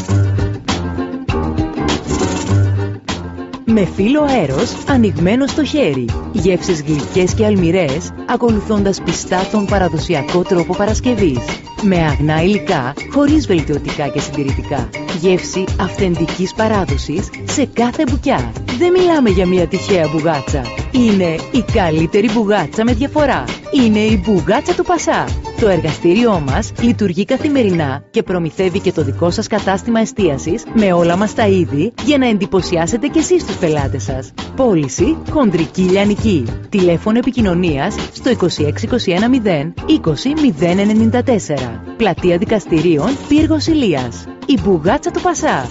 Με φύλλο αέρος ανοιγμένο στο χέρι. Γεύσεις γλυκές και αλμυρές, ακολουθώντας πιστά τον παραδοσιακό τρόπο παρασκευής. Με αγνά υλικά, χωρίς βελτιωτικά και συντηρητικά. Γεύση αυθεντικής παράδοσης σε κάθε μπουκιά. Δεν μιλάμε για μια τυχαία μπουγάτσα. Είναι η καλύτερη μπουγάτσα με διαφορά. Είναι η μπουγάτσα του Πασά. Το εργαστήριό μας λειτουργεί καθημερινά και προμηθεύει και το δικό σας κατάστημα εστίασης με όλα μας τα είδη για να εντυπωσιάσετε και εσείς τους πελάτες σας. Πώληση χοντρική λιανική. Τηλέφωνο επικοινωνίας στο 26210 20094. Πλατεία δικαστηρίων Πύργος Ηλίας. Η μπουγάτσα του Πασά.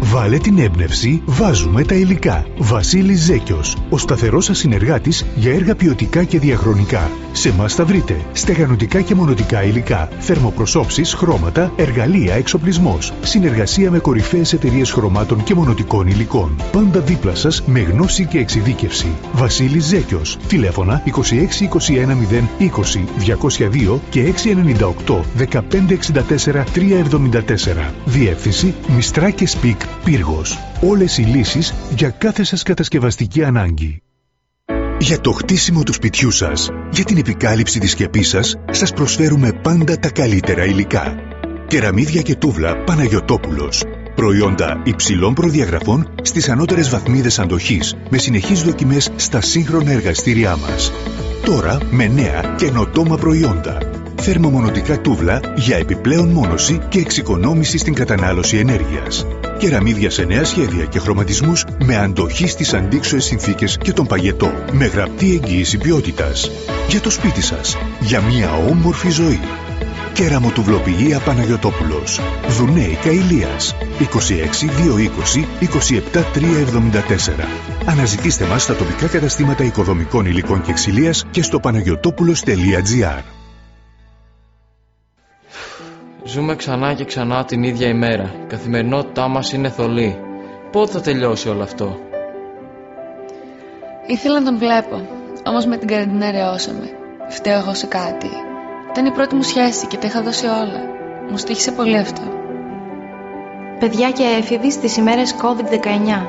Βάλε την έμπνευση, βάζουμε τα υλικά. Βασίλης Ζέκιος, ο σταθερός σας συνεργάτης για έργα ποιοτικά και διαχρονικά. Σε μας θα βρείτε στεγανοτικά και μονωτικά υλικά, θερμοπροσόψεις, χρώματα, εργαλεία, εξοπλισμός. Συνεργασία με κορυφαίες εταιρείες χρωμάτων και μονωτικών υλικών. Πάντα δίπλα σας με γνώση και εξειδίκευση. Βασίλης Ζέκιος. Τηλέφωνα 26 21 0 20 202 και 698 15 64 374. Διεύθυνση Μιστράκες Σπικ Πύργος. Όλες οι λύσεις για κάθε σας κατασκευαστική ανάγκη. Για το χτίσιμο του σπιτιού σας, για την επικάλυψη της σκεπής σας, σας προσφέρουμε πάντα τα καλύτερα υλικά. Κεραμίδια και τούβλα Παναγιωτόπουλος. Προϊόντα υψηλών προδιαγραφών στις ανώτερες βαθμίδες αντοχής, με συνεχείς δοκιμές στα σύγχρονα εργαστήριά μας. Τώρα με νέα καινοτόμα προϊόντα. Θερμομονωτικά τούβλα για επιπλέον μόνωση και εξοικονόμηση στην κατανάλωση ενέργειας. Κεραμίδια σε νέα σχέδια και χρωματισμούς με αντοχή στις αντίξωες συνθήκες και τον παγετό. Με γραπτή εγγύηση ποιότητας. Για το σπίτι σας. Για μια όμορφη ζωή. Κεραμοτουβλοποιία Παναγιωτόπουλος. Δουνέικα Ηλίας. 26 220 27 374. Αναζητήστε μας στα τοπικά καταστήματα οικοδομικών υλικών και ξυλίας και στο παναγιωτόπουλος.gr.
Ζούμε ξανά και ξανά την ίδια ημέρα. Η καθημερινότητά μας είναι θολή. Πότε θα τελειώσει όλο αυτό;
Ήθελα να τον βλέπω, όμως με την καραντινά ρεώσαμε. Φταίω εγώ σε κάτι. Ήταν η πρώτη μου σχέση και τα είχα δώσει όλα. Μου στήχησε πολύ αυτό.
Παιδιά και έφηβοι στις ημέρες COVID-19.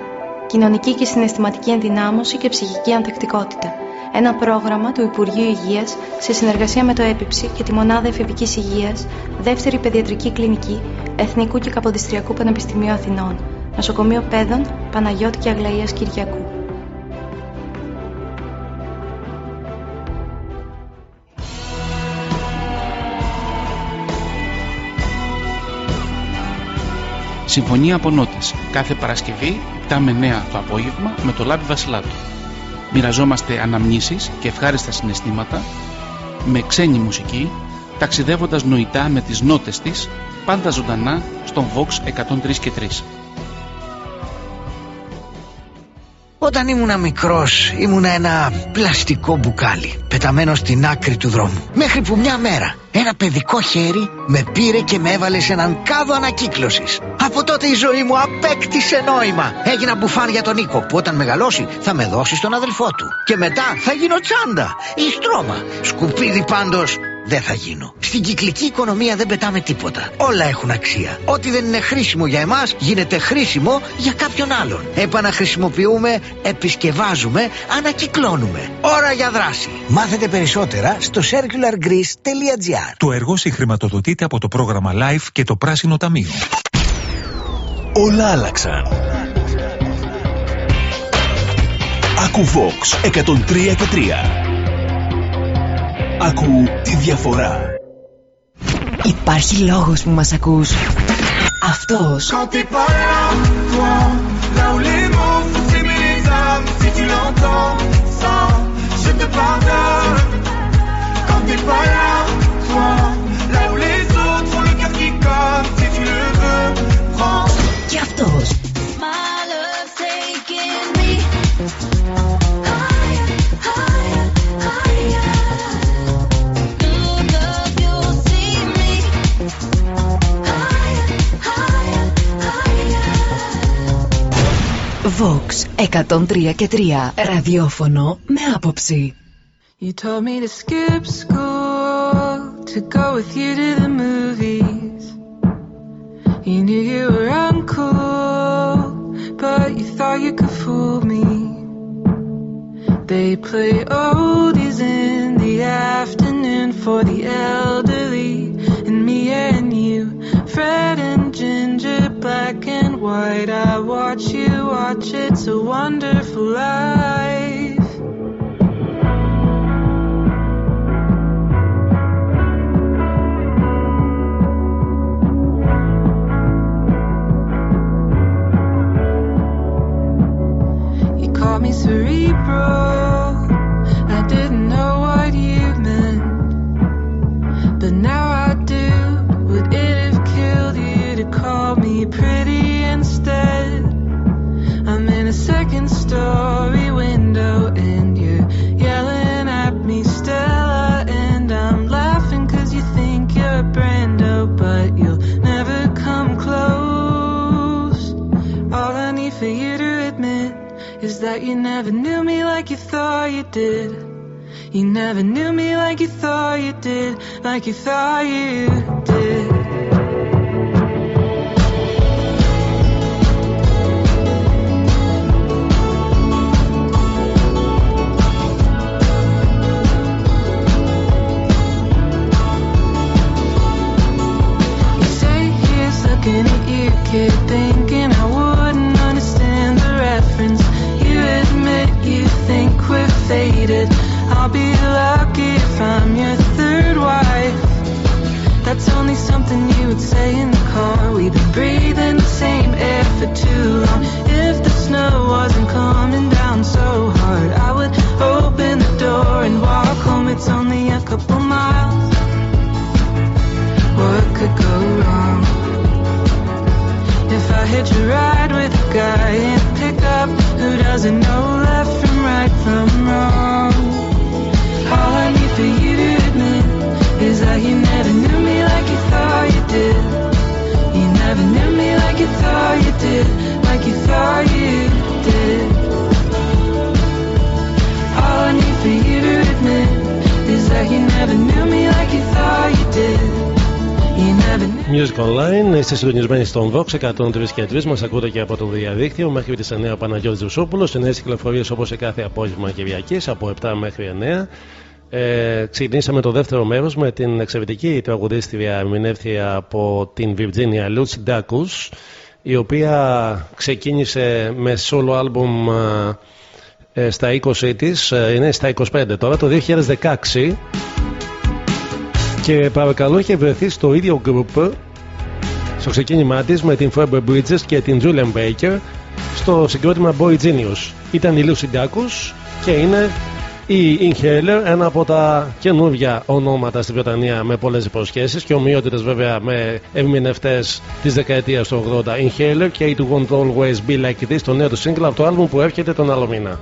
Κοινωνική και συναισθηματική ενδυνάμωση και ψυχική ανθεκτικότητα. Ένα πρόγραμμα του Υπουργείου Υγείας σε συνεργασία με το ΕΠΙΨΗ και τη Μονάδα Εφηβικής Υγείας, Δεύτερη Παιδιατρική Κλινική, Εθνικού και Καποδιστριακού Πανεπιστημίου Αθηνών, Νοσοκομείο Παιδών, Παναγιώτη και Αγλαΐας Κυριακού.
Συμφωνία από νότες. Κάθε Παρασκευή 7 με 9 το απόγευμα με το Λάμπη Βασιλάτου. Μοιραζόμαστε αναμνήσεις και ευχάριστα συναισθήματα με ξένη μουσική, ταξιδεύοντας νοητά με τις νότες της, πάντα ζωντανά στον Vox 103 και 3.
Όταν ήμουνα μικρός ήμουνα ένα πλαστικό μπουκάλι πεταμένο στην άκρη του δρόμου. Μέχρι που μια μέρα ένα παιδικό χέρι με πήρε και με έβαλε σε έναν κάδο ανακύκλωσης. Από τότε η ζωή μου απέκτησε νόημα. Έγινα μπουφάν για τον Νίκο που όταν μεγαλώσει θα με δώσει στον αδελφό του. Και μετά θα γίνω τσάντα ή στρώμα. Σκουπίδι πάντως δεν θα γίνω. Στην κυκλική οικονομία δεν πετάμε τίποτα. Όλα έχουν αξία. Ό,τι δεν είναι χρήσιμο για εμάς γίνεται χρήσιμο για κάποιον άλλον. Επαναχρησιμοποιούμε, επισκευάζουμε, ανακυκλώνουμε. Ώρα για δράση. Μάθετε περισσότερα στο circulargreece.gr
Το έργο συγχρηματοδοτείται από το πρόγραμμα LIFE και το Πράσινο Ταμείο
όλα άλλαξαν. Ακού Vox 103 και Ακού τη διαφορά.
Υπάρχει λόγος που μας ακούς. Αυτός.
Quand tu
parles, αυτός.
My love's taking me
Vox 103 και 3. Ραδιόφωνο με άποψη.
You told me to skip school to go with you to the movies. You knew you were uncool
but you thought you could fool me. They play oldies in the afternoon for the elderly, and me and you, Fred and Ginger, black and white. I watch you watch, it's a wonderful life. Cerebral. You never knew me like you thought you did. You never knew me like you thought you did, like you thought you did. Looking at you, kid, thinking I wouldn't
Music Online, είστε συντονισμένοι στον Vox 103 και 3. Μας ακούτε και από το διαδίκτυο μέχρι τις 9 ο Παναγιώτης Ζουσόπουλο. Σε νέε κυκλοφορίες όπως σε κάθε απόγευμα Κυριακής από 7 μέχρι 9. Ε, ξεκινήσαμε το δεύτερο μέρος με την εξαιρετική τραγουδίστρια ερμηνεύτρια από την Virginia Lutz Dacus η οποία ξεκίνησε με solo album ε, στα 20 της, ε, είναι στα 25 τώρα, το 2016 και παρακαλώ είχε βρεθεί στο ίδιο group στο ξεκίνημά της με την Phoebe Bridges και την Julian Baker στο συγκρότημα Boy Genius. Ήταν η Lucy Dacus και είναι η Inhaler, ένα από τα καινούργια ονόματα στην Βρετανία με πολλές υποσχέσεις και ομοιότητες βέβαια με ερμηνευτές της δεκαετίας του 80 Inhaler και It Won't Always Be Like This, το νέο του single από το άλμπουμ που έρχεται τον άλλο μήνα.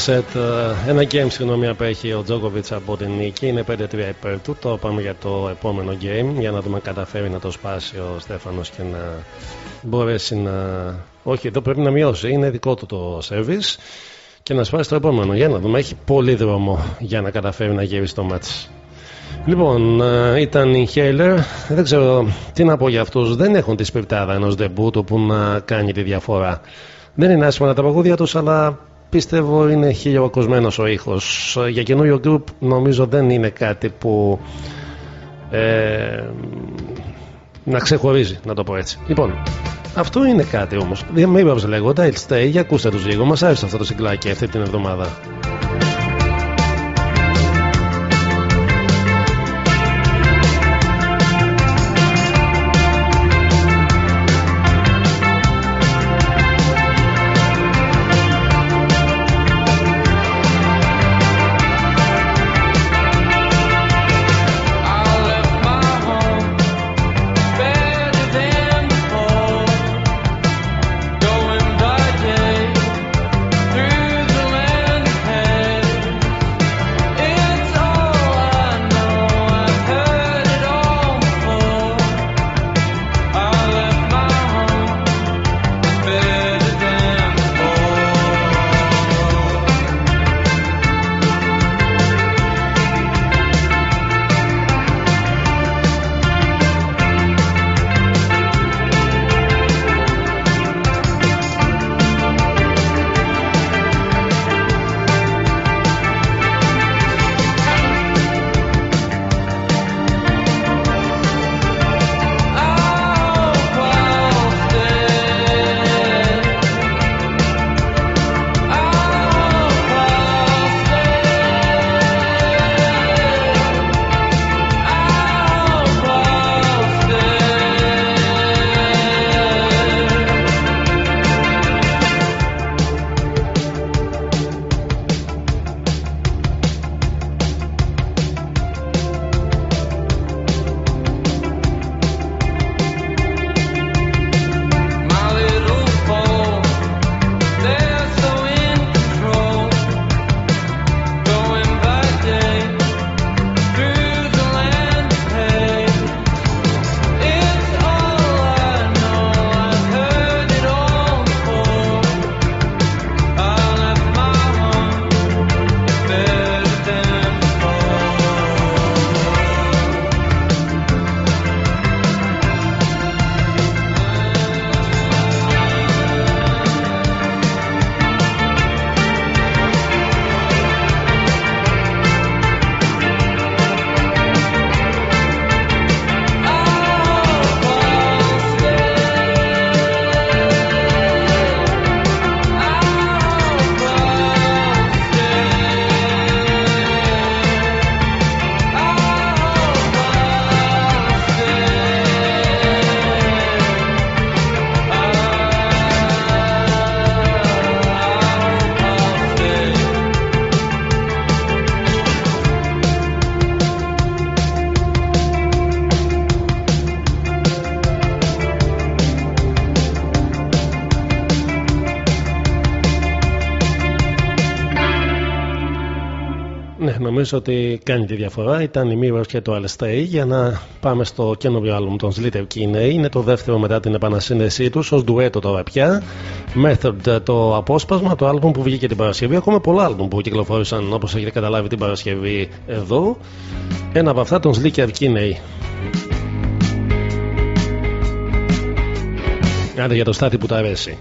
Σετ, ε, ένα game συγγνώμη απέχει ο Τζόκοβιτ από την νίκη. Είναι 5-3 υπέρ του. Το πάμε για το επόμενο game για να δούμε αν καταφέρει να το σπάσει ο Στέφανος και να μπορέσει να. Όχι, εδώ πρέπει να μειώσει. Είναι δικό του το service και να σπάσει το επόμενο. Για να δούμε. Έχει πολύ δρόμο για να καταφέρει να γυρίσει το μάτς. Λοιπόν, ε, ήταν η Χέιλερ. Δεν ξέρω τι να πω για αυτούς. Δεν έχουν τη σπιρτάδα ενός ντεμπούτου που να κάνει τη διαφορά. Δεν είναι άσχημα τα παγούδια τους, αλλά πιστεύω είναι χιλιοκοσμένος ο ήχος. Για καινούριο group νομίζω δεν είναι κάτι που ε, να ξεχωρίζει, να το πω έτσι. Λοιπόν, αυτό είναι κάτι όμως. Mirrors λέγοντα, I'll stay, για ακούστε τους λίγο. Μας άρεσε αυτό το συγκλάκι αυτή την εβδομάδα. Νομίζω ότι κάνει τη διαφορά. Ήταν η Mirrors και το Alstay για να πάμε στο καινούριο άλμπουμ των Slitter Kinney. Είναι το δεύτερο μετά την επανασύνδεσή τους ως ντουέτο τώρα πια. Method το απόσπασμα, το άλμπουμ που βγήκε την Παρασκευή. Ακόμα πολλά άλμπουμ που κυκλοφόρησαν όπως έχετε καταλάβει την Παρασκευή εδώ. Ένα από αυτά των Slitter Kinney. Άντε για το στάτη που τα αρέσει.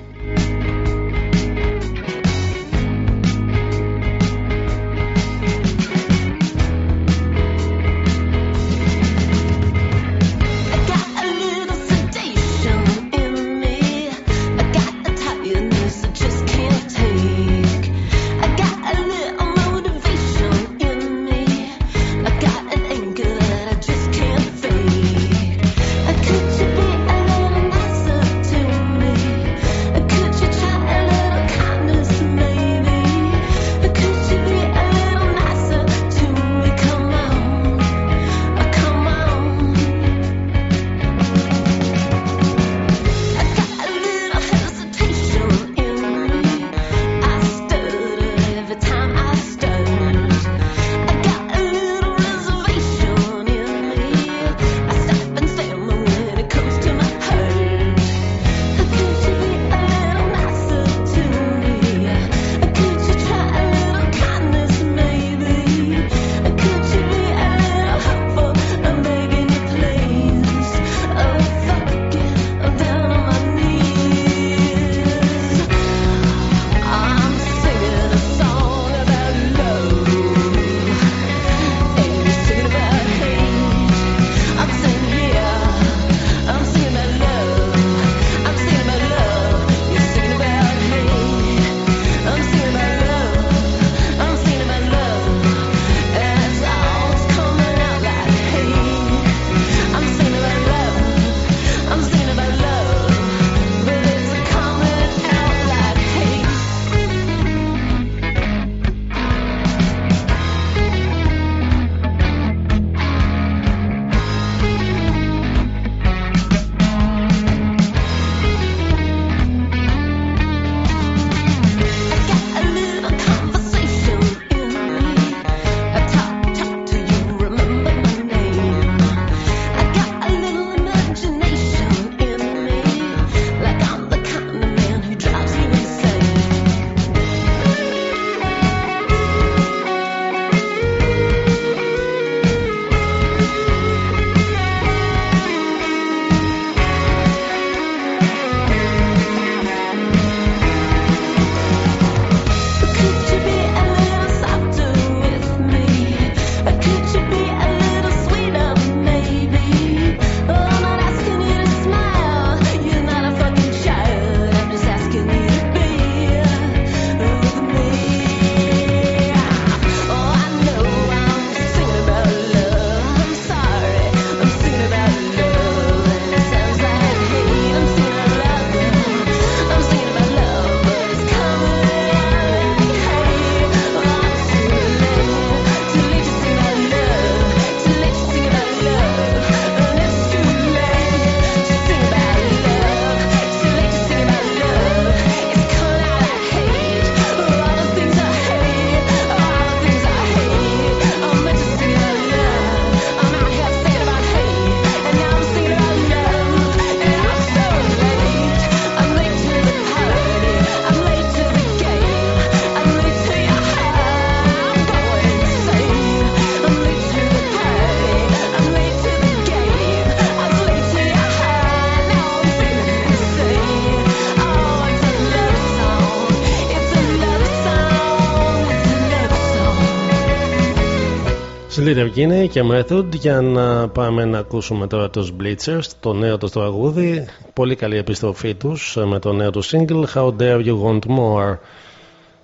Slater Kinney και Method για να πάμε να ακούσουμε τώρα τους Bleachers το νέο τους τραγούδι. Πολύ καλή επιστροφή τους με το νέο τους single How Dare You Want More.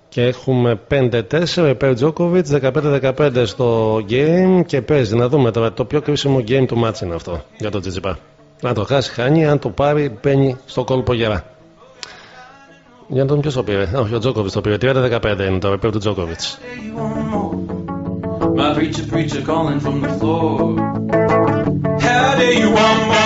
Και έχουμε 5-4 υπέρ Djokovic 15-15 στο game. Και παίζει να δούμε τώρα το πιο κρίσιμο game του μάτς είναι αυτό για το Τζιτζιπά να το χάσει χάνει αν το πάρει μπαίνει στο κόλπο γερά. Για να δούμε ποιος το πήρε; Όχι ο Djokovic το πήρε. 30-15 είναι τώρα υπέρ του Djokovic
My preacher, preacher calling from the floor. How dare you want more?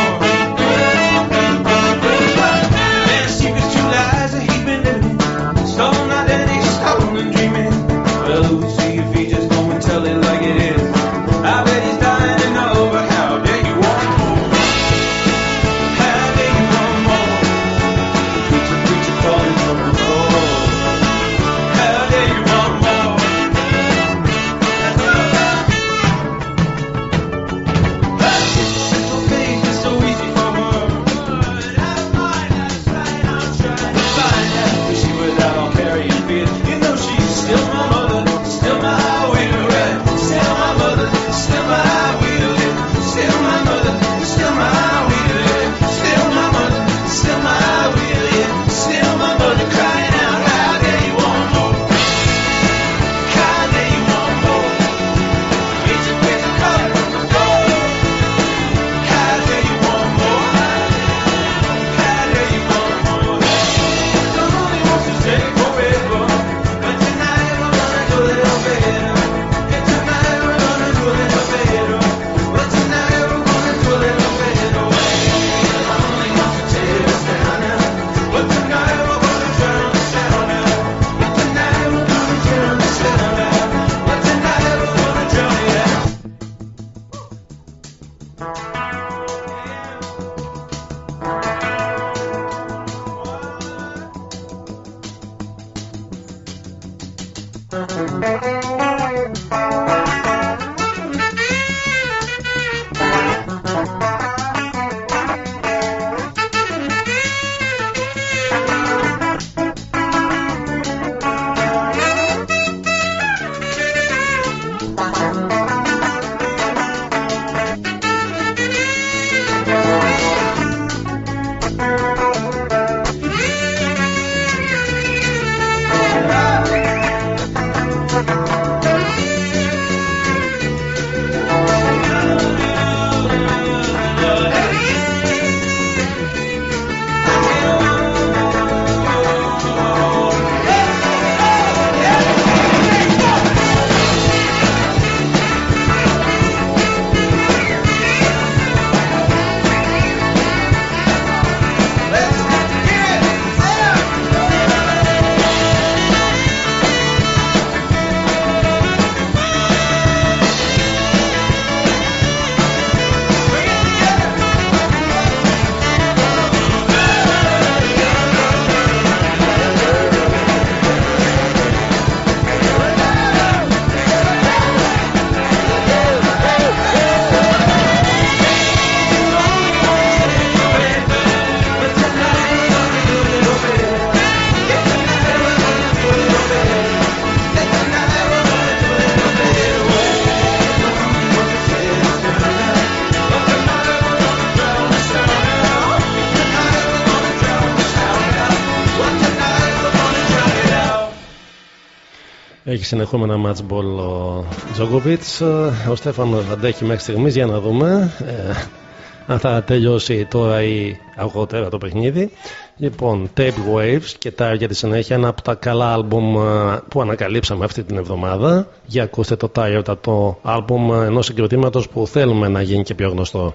Έχει συνεχόμενα match ball ο Τζόκοβιτ. Ο Στέφανο αντέχει μέχρι στιγμής για να δούμε ε, αν θα τελειώσει τώρα ή αργότερα το παιχνίδι. Λοιπόν, Tape Waves και τα για τη συνέχεια ένα από τα καλά άλμπουμ ε, που ανακαλύψαμε αυτή την εβδομάδα. Για ακούστε το Tired, το άλμπουμ ενός συγκροτήματος που θέλουμε να γίνει και πιο γνωστό.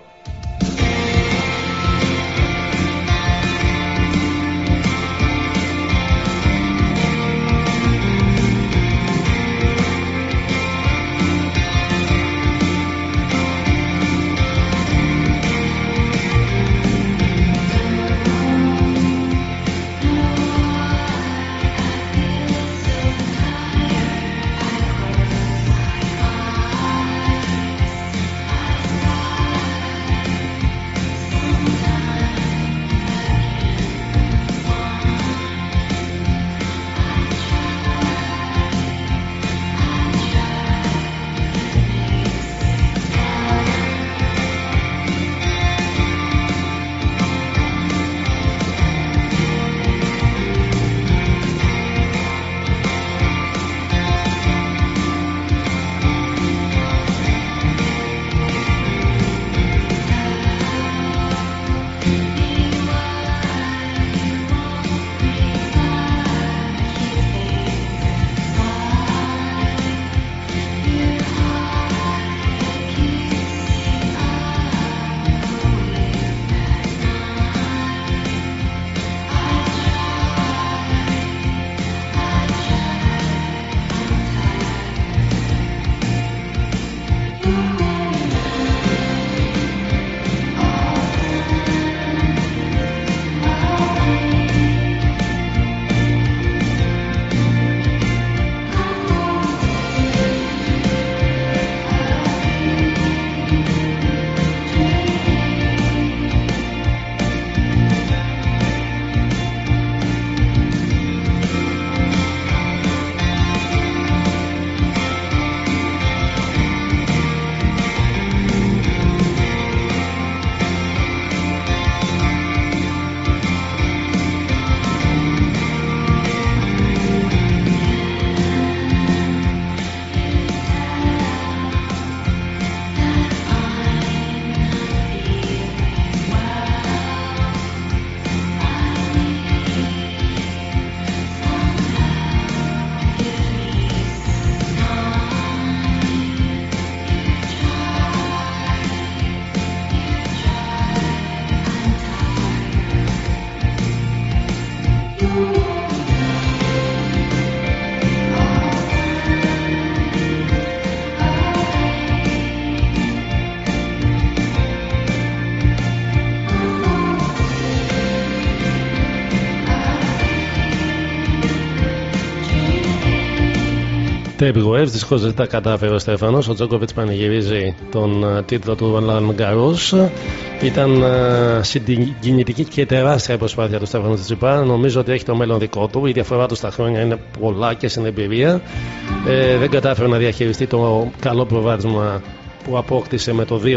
Baby Waves, δυστυχώς δεν τα κατάφερε ο Στέφανος. Ο Τζόκοβιτς πανηγυρίζει τον ε, τίτλο του Roland Garros. Ήταν ε, συγκινητική και τεράστια προσπάθεια του Στέφανου Τσιπά. Νομίζω ότι έχει το μέλλον δικό του. Η διαφορά του στα χρόνια είναι πολλά και στην εμπειρία. Ε, δεν κατάφερε να διαχειριστεί το καλό προβάδισμα που απόκτησε με το 2-0.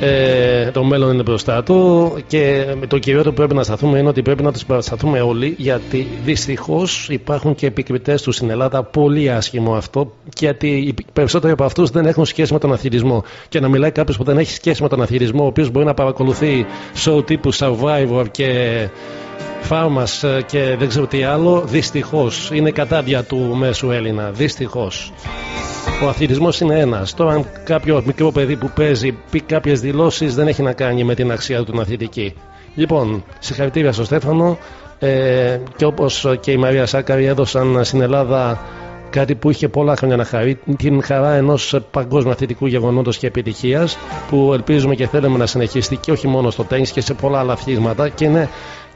Ε, το μέλλον είναι μπροστά του και το κυριότερο που πρέπει να σταθούμε είναι ότι πρέπει να τους συμπαρασταθούμε όλοι γιατί δυστυχώς υπάρχουν και επικριτές τους στην Ελλάδα. Πολύ άσχημο αυτό γιατί οι περισσότεροι από αυτούς δεν έχουν σχέση με τον αθλητισμό. Και να μιλάει κάποιος που δεν έχει σχέση με τον αθλητισμό, ο οποίος μπορεί να παρακολουθεί show τύπου Survivor και Φάρμας και δεν ξέρω τι άλλο, δυστυχώς είναι κατάδια του μέσου Έλληνα. Δυστυχώς. Ο αθλητισμός είναι ένας. Τώρα, αν κάποιο μικρό παιδί που παίζει πει κάποιες δηλώσεις, δεν έχει να κάνει με την αξία του την αθλητική. Λοιπόν, συγχαρητήρια στο Στέφανο ε, και όπως και η Μαρία Σάκαρη έδωσαν στην Ελλάδα κάτι που είχε πολλά χρόνια να χαρεί την χαρά ενός παγκόσμιου αθλητικού γεγονότος και επιτυχίας που ελπίζουμε και θέλουμε να συνεχιστεί και όχι μόνο στο τέννη και σε πολλά άλλα αθλήματα και είναι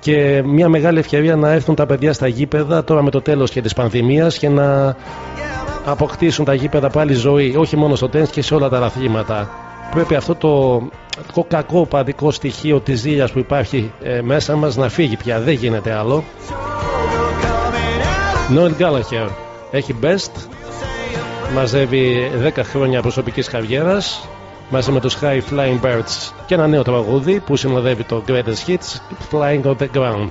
και μια μεγάλη ευκαιρία να έρθουν τα παιδιά στα γήπεδα τώρα με το τέλος και της πανδημίας και να αποκτήσουν τα γήπεδα πάλι ζωή όχι μόνο στο τέννις και σε όλα τα αθλήματα. Πρέπει αυτό το, το κακό παδικό στοιχείο της ζήλιας που υπάρχει ε, μέσα μας να φύγει πια. Δεν γίνεται άλλο. Νόελ Γκάλαχερ έχει best. Μαζεύει 10 χρόνια προσωπικής καριέρας μαζί με τους High Flying Birds και ένα νέο τραγούδι που συνοδεύει το Greatest Hits Flying on the Ground.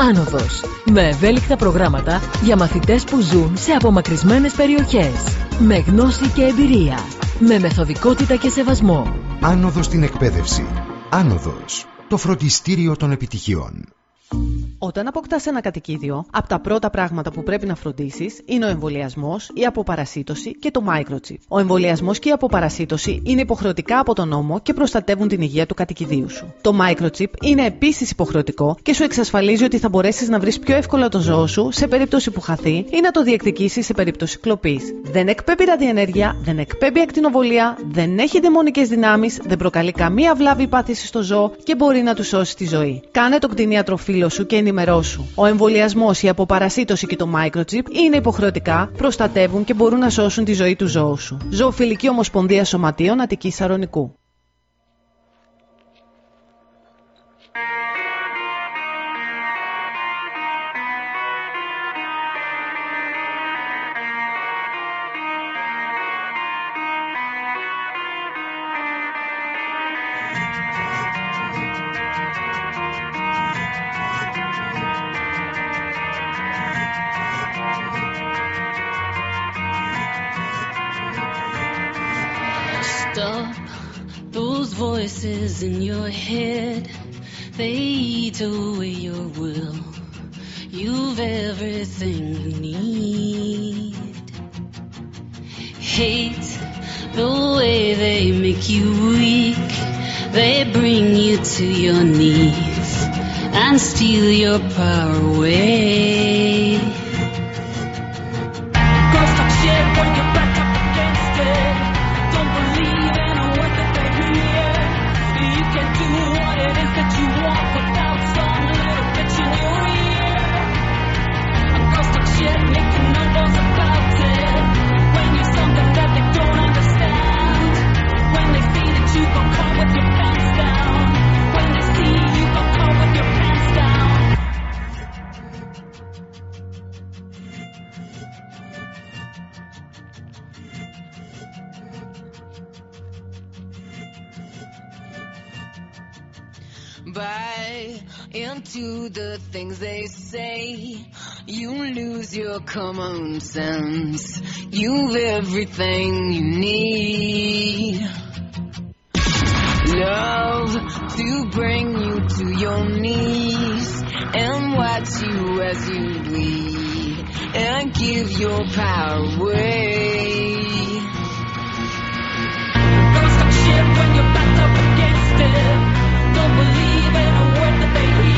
Άνοδος. Με ευέλικτα προγράμματα για μαθητές που ζουν σε απομακρυσμένες περιοχές. Με γνώση και εμπειρία. Με μεθοδικότητα και σεβασμό.
Άνοδος στην εκπαίδευση. Άνοδος. Το φροντιστήριο των επιτυχιών.
Όταν αποκτάς ένα κατοικίδιο, από τα πρώτα πράγματα που πρέπει να φροντίσεις είναι ο εμβολιασμός, η αποπαρασίτωση και το microchip. Ο εμβολιασμός και η αποπαρασίτωση είναι υποχρεωτικά από τον νόμο και προστατεύουν την υγεία του κατοικιδίου σου. Το microchip είναι επίσης υποχρεωτικό και σου εξασφαλίζει ότι θα μπορέσεις να βρεις πιο εύκολα το ζώο σου σε περίπτωση που χαθεί ή να το διεκδικήσεις σε περίπτωση κλοπής. Δεν εκπέμπει ραδιενέργεια, δεν εκπέμπει ακτινοβολία, δεν έχει δαιμονικές δυνάμεις, δεν προκαλεί καμία βλάβη ή πάθηση στο ζώο και μπορεί να του σώσει τη ζωή. Κάνε τον κτηνίατρο φίλο σου και ενημερώσου. Ο εμβολιασμός, η αποπαρασίτωση και το microchip είναι υποχρεωτικά, προστατεύουν και μπορούν να σώσουν τη ζωή του ζώου σου. Ζωοφιλική Ομοσπονδία Σωματείων Αττικής Σαρονικού.
In your head. They eat away your will. You've everything you need. Hate the way they make you weak. They bring you to your knees and steal your power away.
Into the things they say. You lose your common sense. You've everything you need. Love to bring you to your knees and watch you as you bleed and give your power away. Girls talk shit when you're backed up against it. Don't believe in a word that they hear.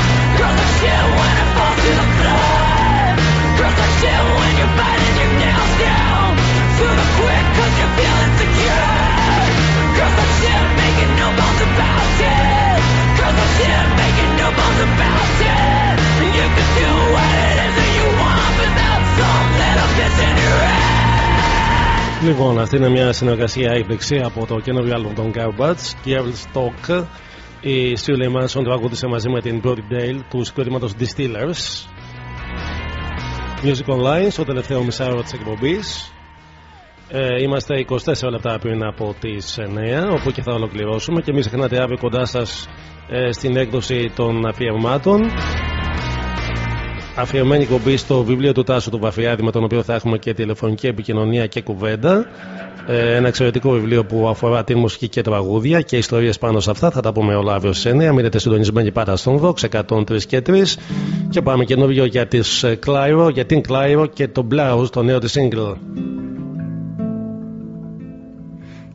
Girls are shit when it falls to the floor. Girls are shit when you're biting your nails down to the quick cause you feel insecure. Girls are shit making no bones about it. Girls are shit making no bones about it. And you can do what it is that you want without some little bitch in your ear.
Λοιπόν, αυτή είναι μια συνεργασία έκπληξη από το καινούριο άλμπομ των Garbage, Girls Talk. Η Shirley Manson τραγούδισε μαζί με την Brody Dale του συγκροτήματος Distillers. Music Online στο τελευταίο μισάωρο της εκπομπής. Ε, είμαστε 24 λεπτά πριν από τις 9, όπου και θα ολοκληρώσουμε. Και μην ξεχνάτε αύριο κοντά σας ε, στην έκδοση των αφιερωμάτων. Αφιερωμένη κομπή στο βιβλίο του Τάσου του Βαφιάδη, με τον οποίο θα έχουμε και τηλεφωνική επικοινωνία και κουβέντα. Ε, ένα εξαιρετικό βιβλίο που αφορά την μουσική και τραγούδια και ιστορίες πάνω σε αυτά. Θα τα πούμε όλα αύριο στις 9. Μείνετε συντονισμένοι πάντα στον Vox 103 και 3. Και πάμε καινούριο για, τις ε, Clyro, για την Clyro και το Blouse, το νέο της single.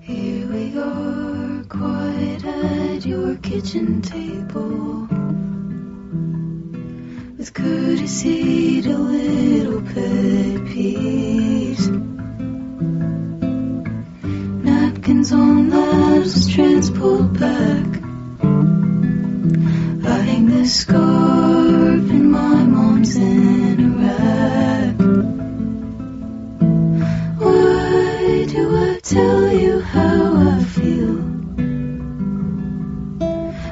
Here we are, quiet at your kitchen table. With courtesy to little peeves. Napkins on laps, transport back. I hang the scarf in my mom's in a rack. Why do I
tell you how I feel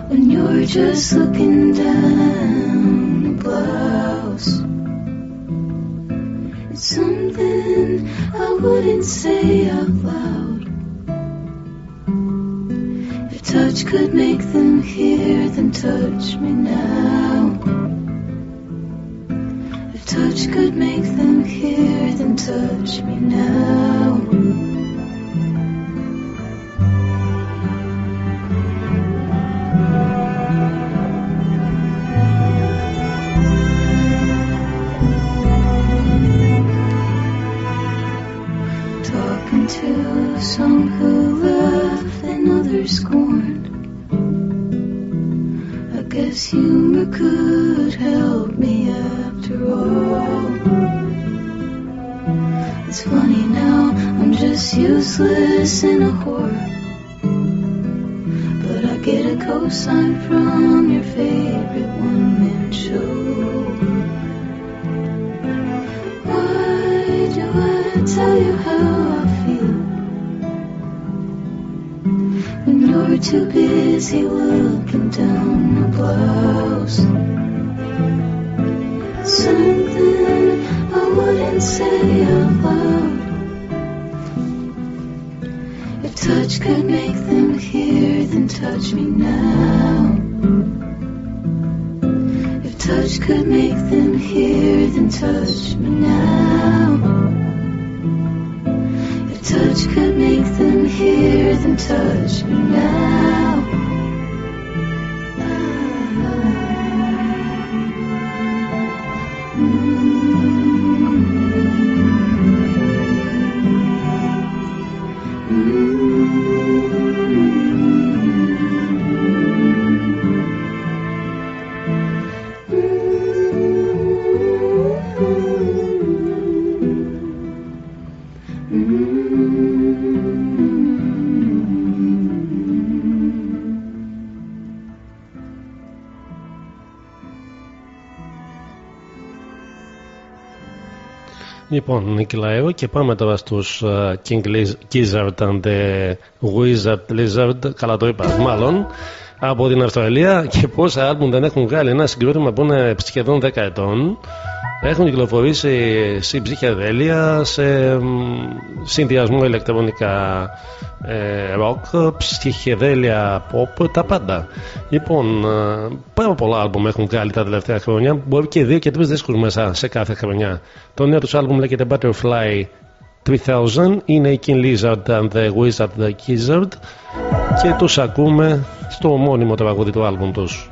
when you're just looking down say out loud. If touch could make them hear, then touch me now. If touch could make them hear, then touch me now. Humor could help me after all. It's funny now, I'm just useless and a whore. But I get a cosign from your favorite one man show. Why do I tell you how you're too busy looking down the blouse? Something I wouldn't say out loud. If touch could make them hear, then touch me now. If touch could make them hear, then touch me now. Touch could make them hear, them touch me now.
Λοιπόν, Νικηλαέο και πάμε τώρα στους uh, King Liz- Gizzard and the Wizard Lizard, καλά το είπα, μάλλον, από την Αυστραλία και πόσα άλμπουμ δεν έχουν βγάλει ένα συγκρότημα που είναι σχεδόν 10 ετών. Έχουν κυκλοφορήσει σε ψυχεδέλεια, σε μ, συνδυασμό ηλεκτρονικά ε, rock, ψυχεδέλεια pop, τα πάντα. Λοιπόν, ε, πάρα πολλά άλμπουμ έχουν βγάλει τα τελευταία χρόνια, μπορεί και δύο και τρεις δίσκους μέσα σε κάθε χρονιά. Το νέο τους άλμπουμ λέγεται Butterfly 3000, είναι η King Lizard and the Wizard the Gizzard και τους ακούμε στο ομώνυμο τραγούδι του άλμπουμ τους.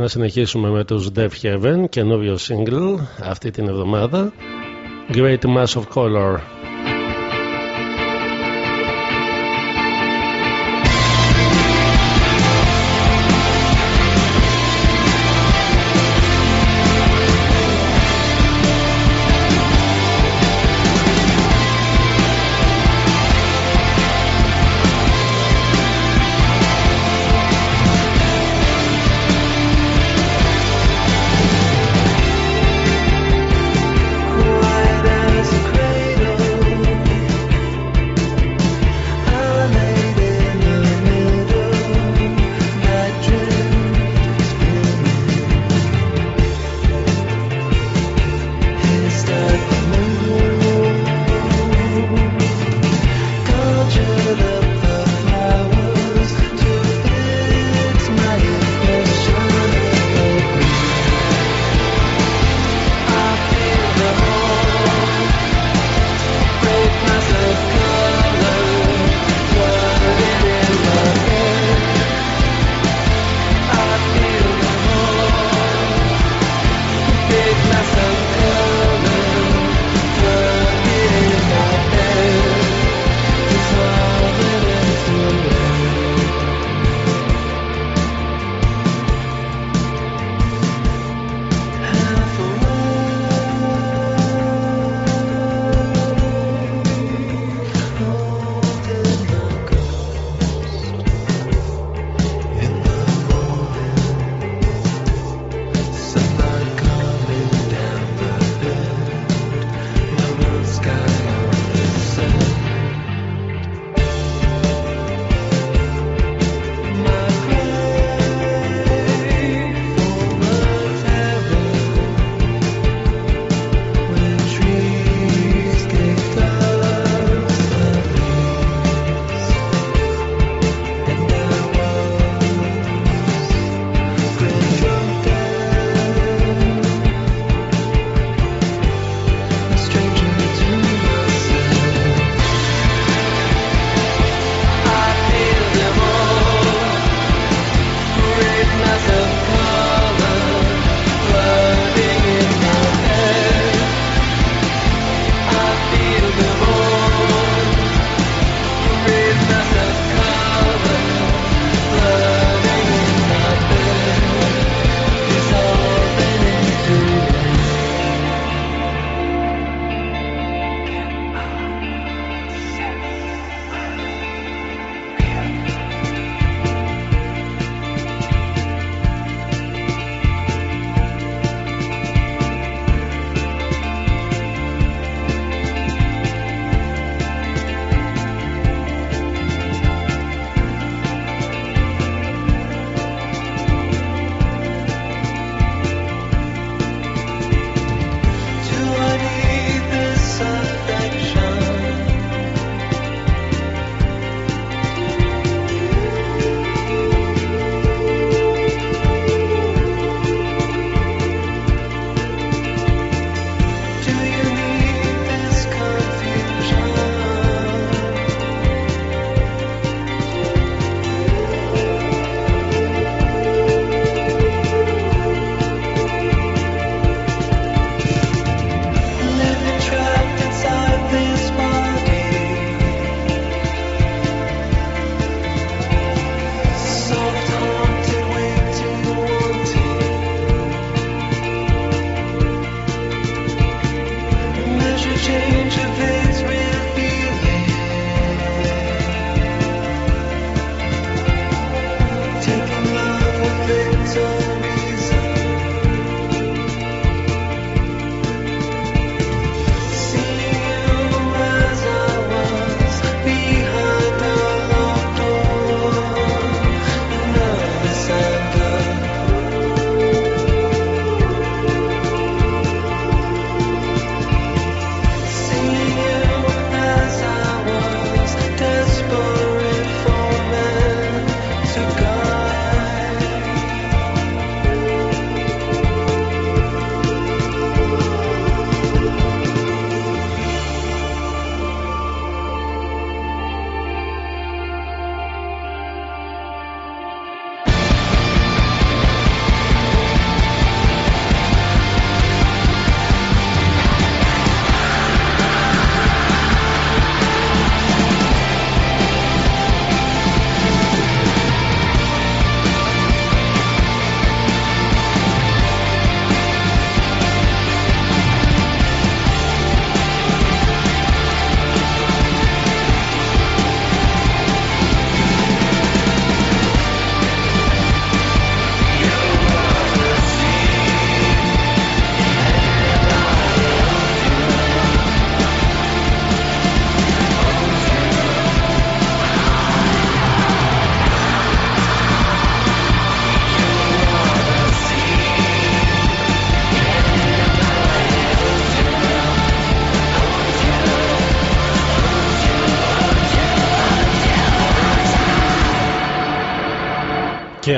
Να συνεχίσουμε με τους Deaf Heaven, καινούριο single αυτή την εβδομάδα. Great Mass of Color.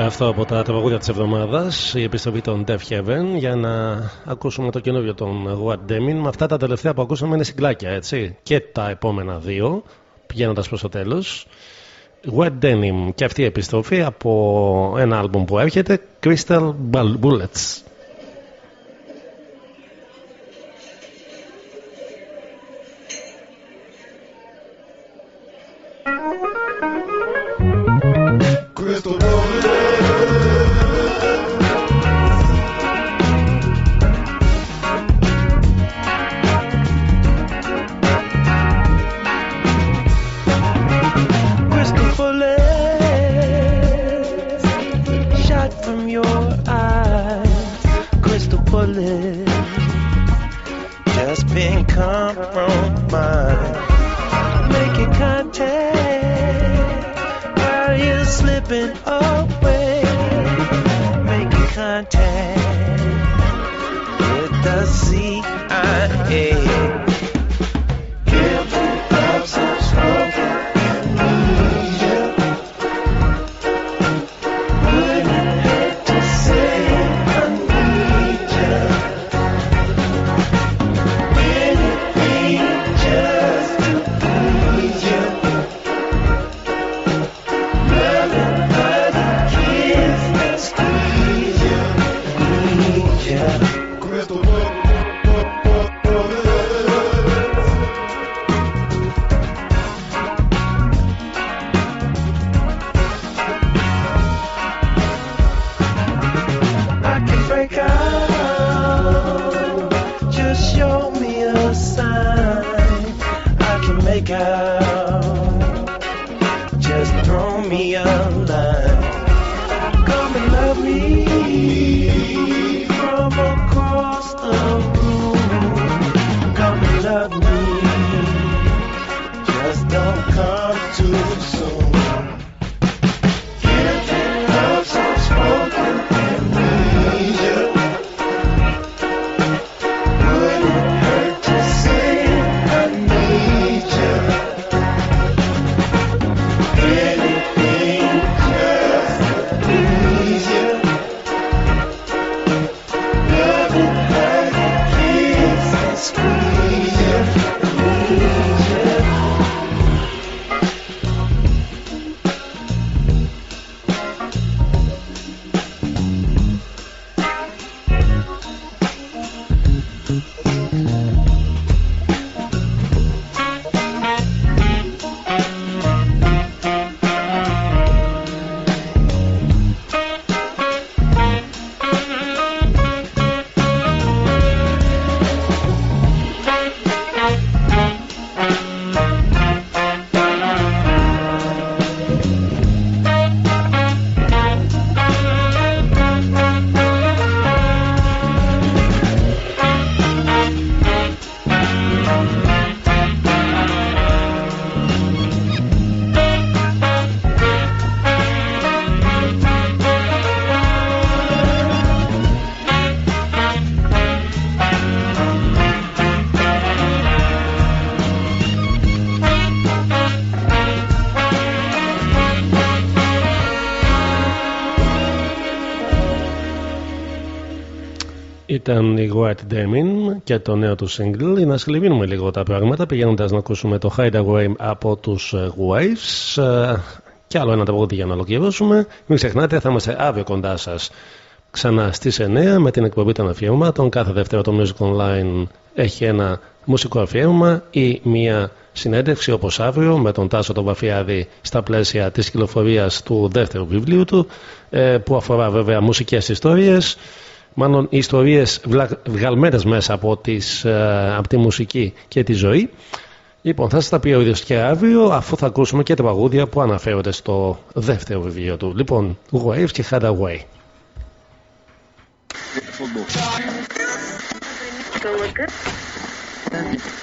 Αυτό από τα τραγούδια της εβδομάδας η επιστροφή των Death Heaven για να ακούσουμε το καινούριο των What Demon με αυτά τα τελευταία που ακούσαμε είναι συγκλάκια έτσι. Και τα επόμενα δύο πηγαίνοντας προς το τέλος. Wet Denim και αυτή η επιστροφή από ένα άλμπουμ που έρχεται Crystal Bullets Ήταν η White Demon και το νέο τους single. Να σκληρύνουμε λίγο τα πράγματα πηγαίνοντας να ακούσουμε το Hideaway από τους Waves. Ε, Και άλλο ένα τραγούδι για να ολοκληρώσουμε. Μην ξεχνάτε, θα είμαστε αύριο κοντά σας ξανά στις 9 με την εκπομπή των αφιέρωματων. Κάθε Δευτέρα το Music Online έχει ένα μουσικό αφιέρωμα ή μία συνέντευξη όπως αύριο με τον Τάσο τον Βαφιάδη στα πλαίσια της κυκλοφορίας του δεύτερου βιβλίου του ε, που αφορά βέβαια μουσικές ιστορίες μάλλον ιστορίες βλα- βγαλμένες μέσα από, τις, ε, από τη μουσική και τη ζωή. Λοιπόν, θα σας τα πει ο ίδιος και αύριο αφού θα ακούσουμε και τα παγούδια που αναφέρονται στο δεύτερο βιβλίο του. Λοιπόν, Waves και Had Away.
You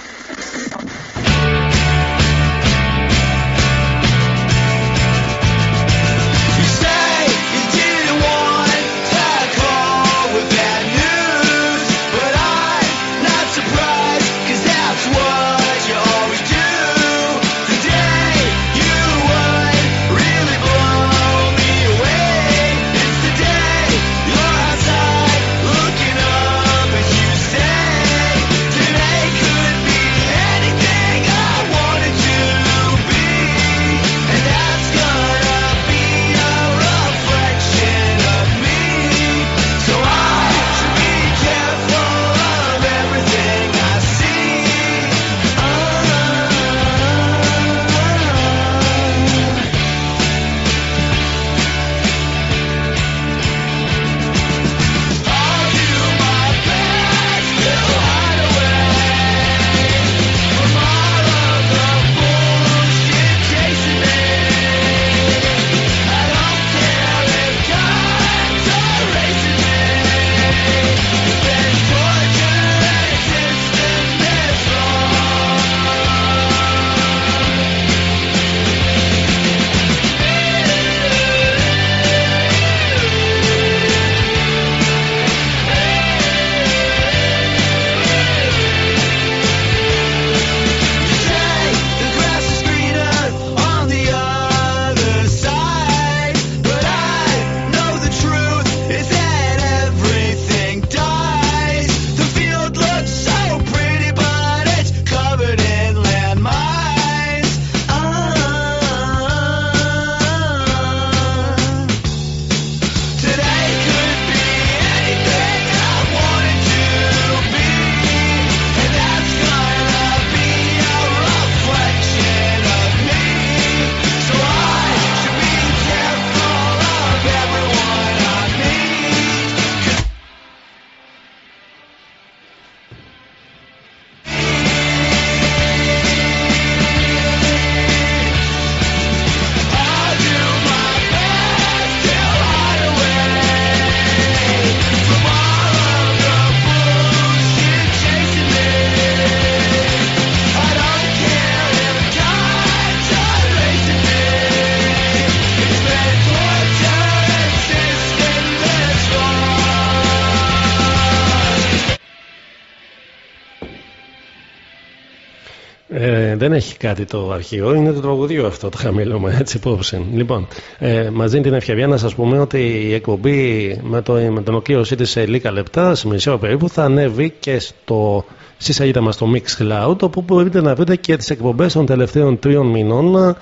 δεν έχει κάτι το αρχείο, είναι το τραγουδίο αυτό το χαμηλώμα έτσι υπόψη. Λοιπόν, ε, μας δίνει την ευκαιρία να σας πούμε ότι η εκπομπή με, το, με την ολοκλήρωσή της σε λίγα λεπτά, σε μισή ώρα περίπου, θα ανέβει και στο, στη σελίδα μας στο Mixcloud, όπου μπορείτε να βρείτε και τις εκπομπές των τελευταίων τριών μηνών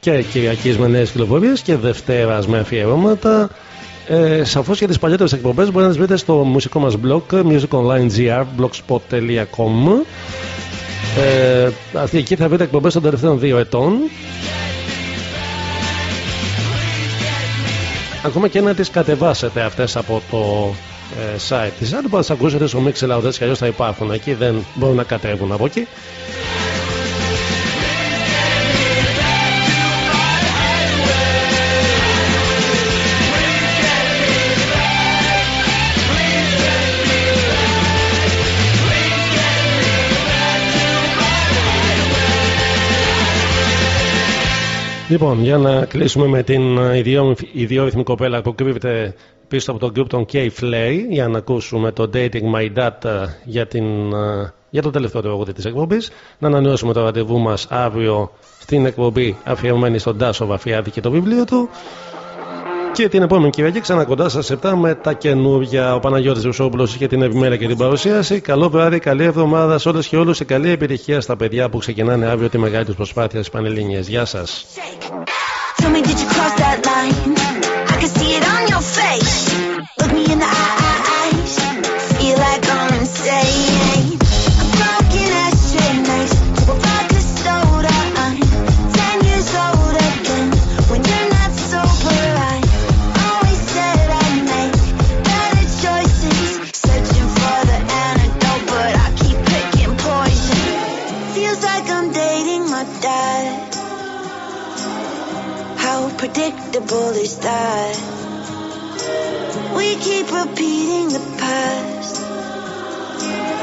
και Κυριακής με νέες κυκλοφορίες και Δευτέρας με αφιερώματα. Ε, Σαφώς για τις παλιότερες εκπομπές μπορείτε να τις βρείτε στο μουσικό μας blog musiconlinegr blogspot.com. Ε, αυτή εκεί θα βρείτε εκπομπές των τελευταίων δύο ετών. Ακόμα και να τις κατεβάσετε αυτές από το ε, site της. Αν μπορείτε να τις ακούσετε στο Mixcloud έτσι κι αλλιώς θα υπάρχουν εκεί, δεν μπορούν να κατέβουν από εκεί. Λοιπόν, για να κλείσουμε με την ε, ιδιόμορφη- ιδιόρυθμη κοπέλα που κρύβεται πίσω από τον group των K-Flay για να ακούσουμε το Dating My Dad ε, για, την, ε, για το τελευταίο τραγούδι της εκπομπής. Να ανανεώσουμε το ραντεβού μας αύριο στην εκπομπή αφιερωμένη στον Τάσο Βαφιάδη και το βιβλίο του. Και την επόμενη Κυριακή ξανά κοντά σας 7 με τα καινούργια. Ο Παναγιώτης Ρουσόπουλος για την ευημερία και την παρουσίαση. Καλό βράδυ, καλή εβδομάδα σε όλες και όλους και καλή επιτυχία στα παιδιά που ξεκινάνε αύριο τη μεγάλη τους προσπάθεια στις Πανελλήνιες. Γεια
σας. We keep repeating the past.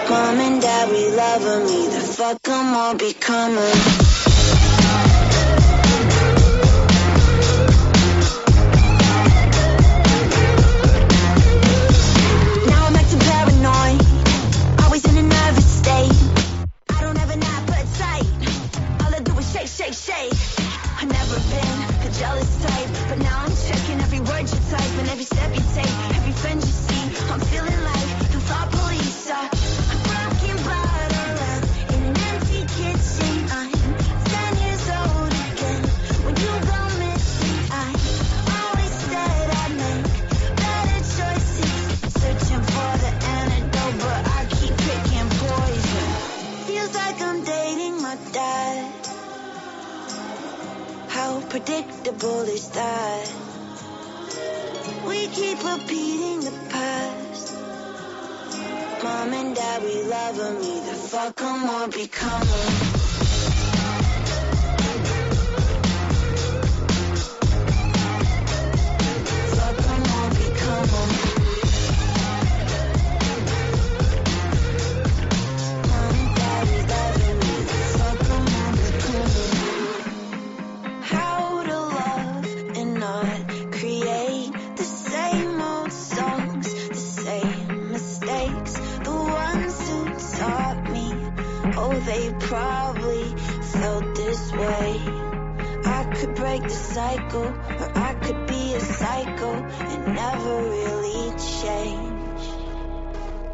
Mom and dad, we love them. Either fuck them or become them. Every step you take, every friend you see. I'm feeling like the thought police are. A broken bottle in an empty kitchen. I'm ten years old again. When you go missing, I always said I'd make better choices. Searching for the antidote, but I keep picking poison. Feels like I'm dating my dad. How predictable is that? We keep repeating the past. Mom and dad, we love them. Either fuck them or become them. Fuck 'em or become 'em. Probably felt this way. I could break the cycle, or I could be a psycho and never really.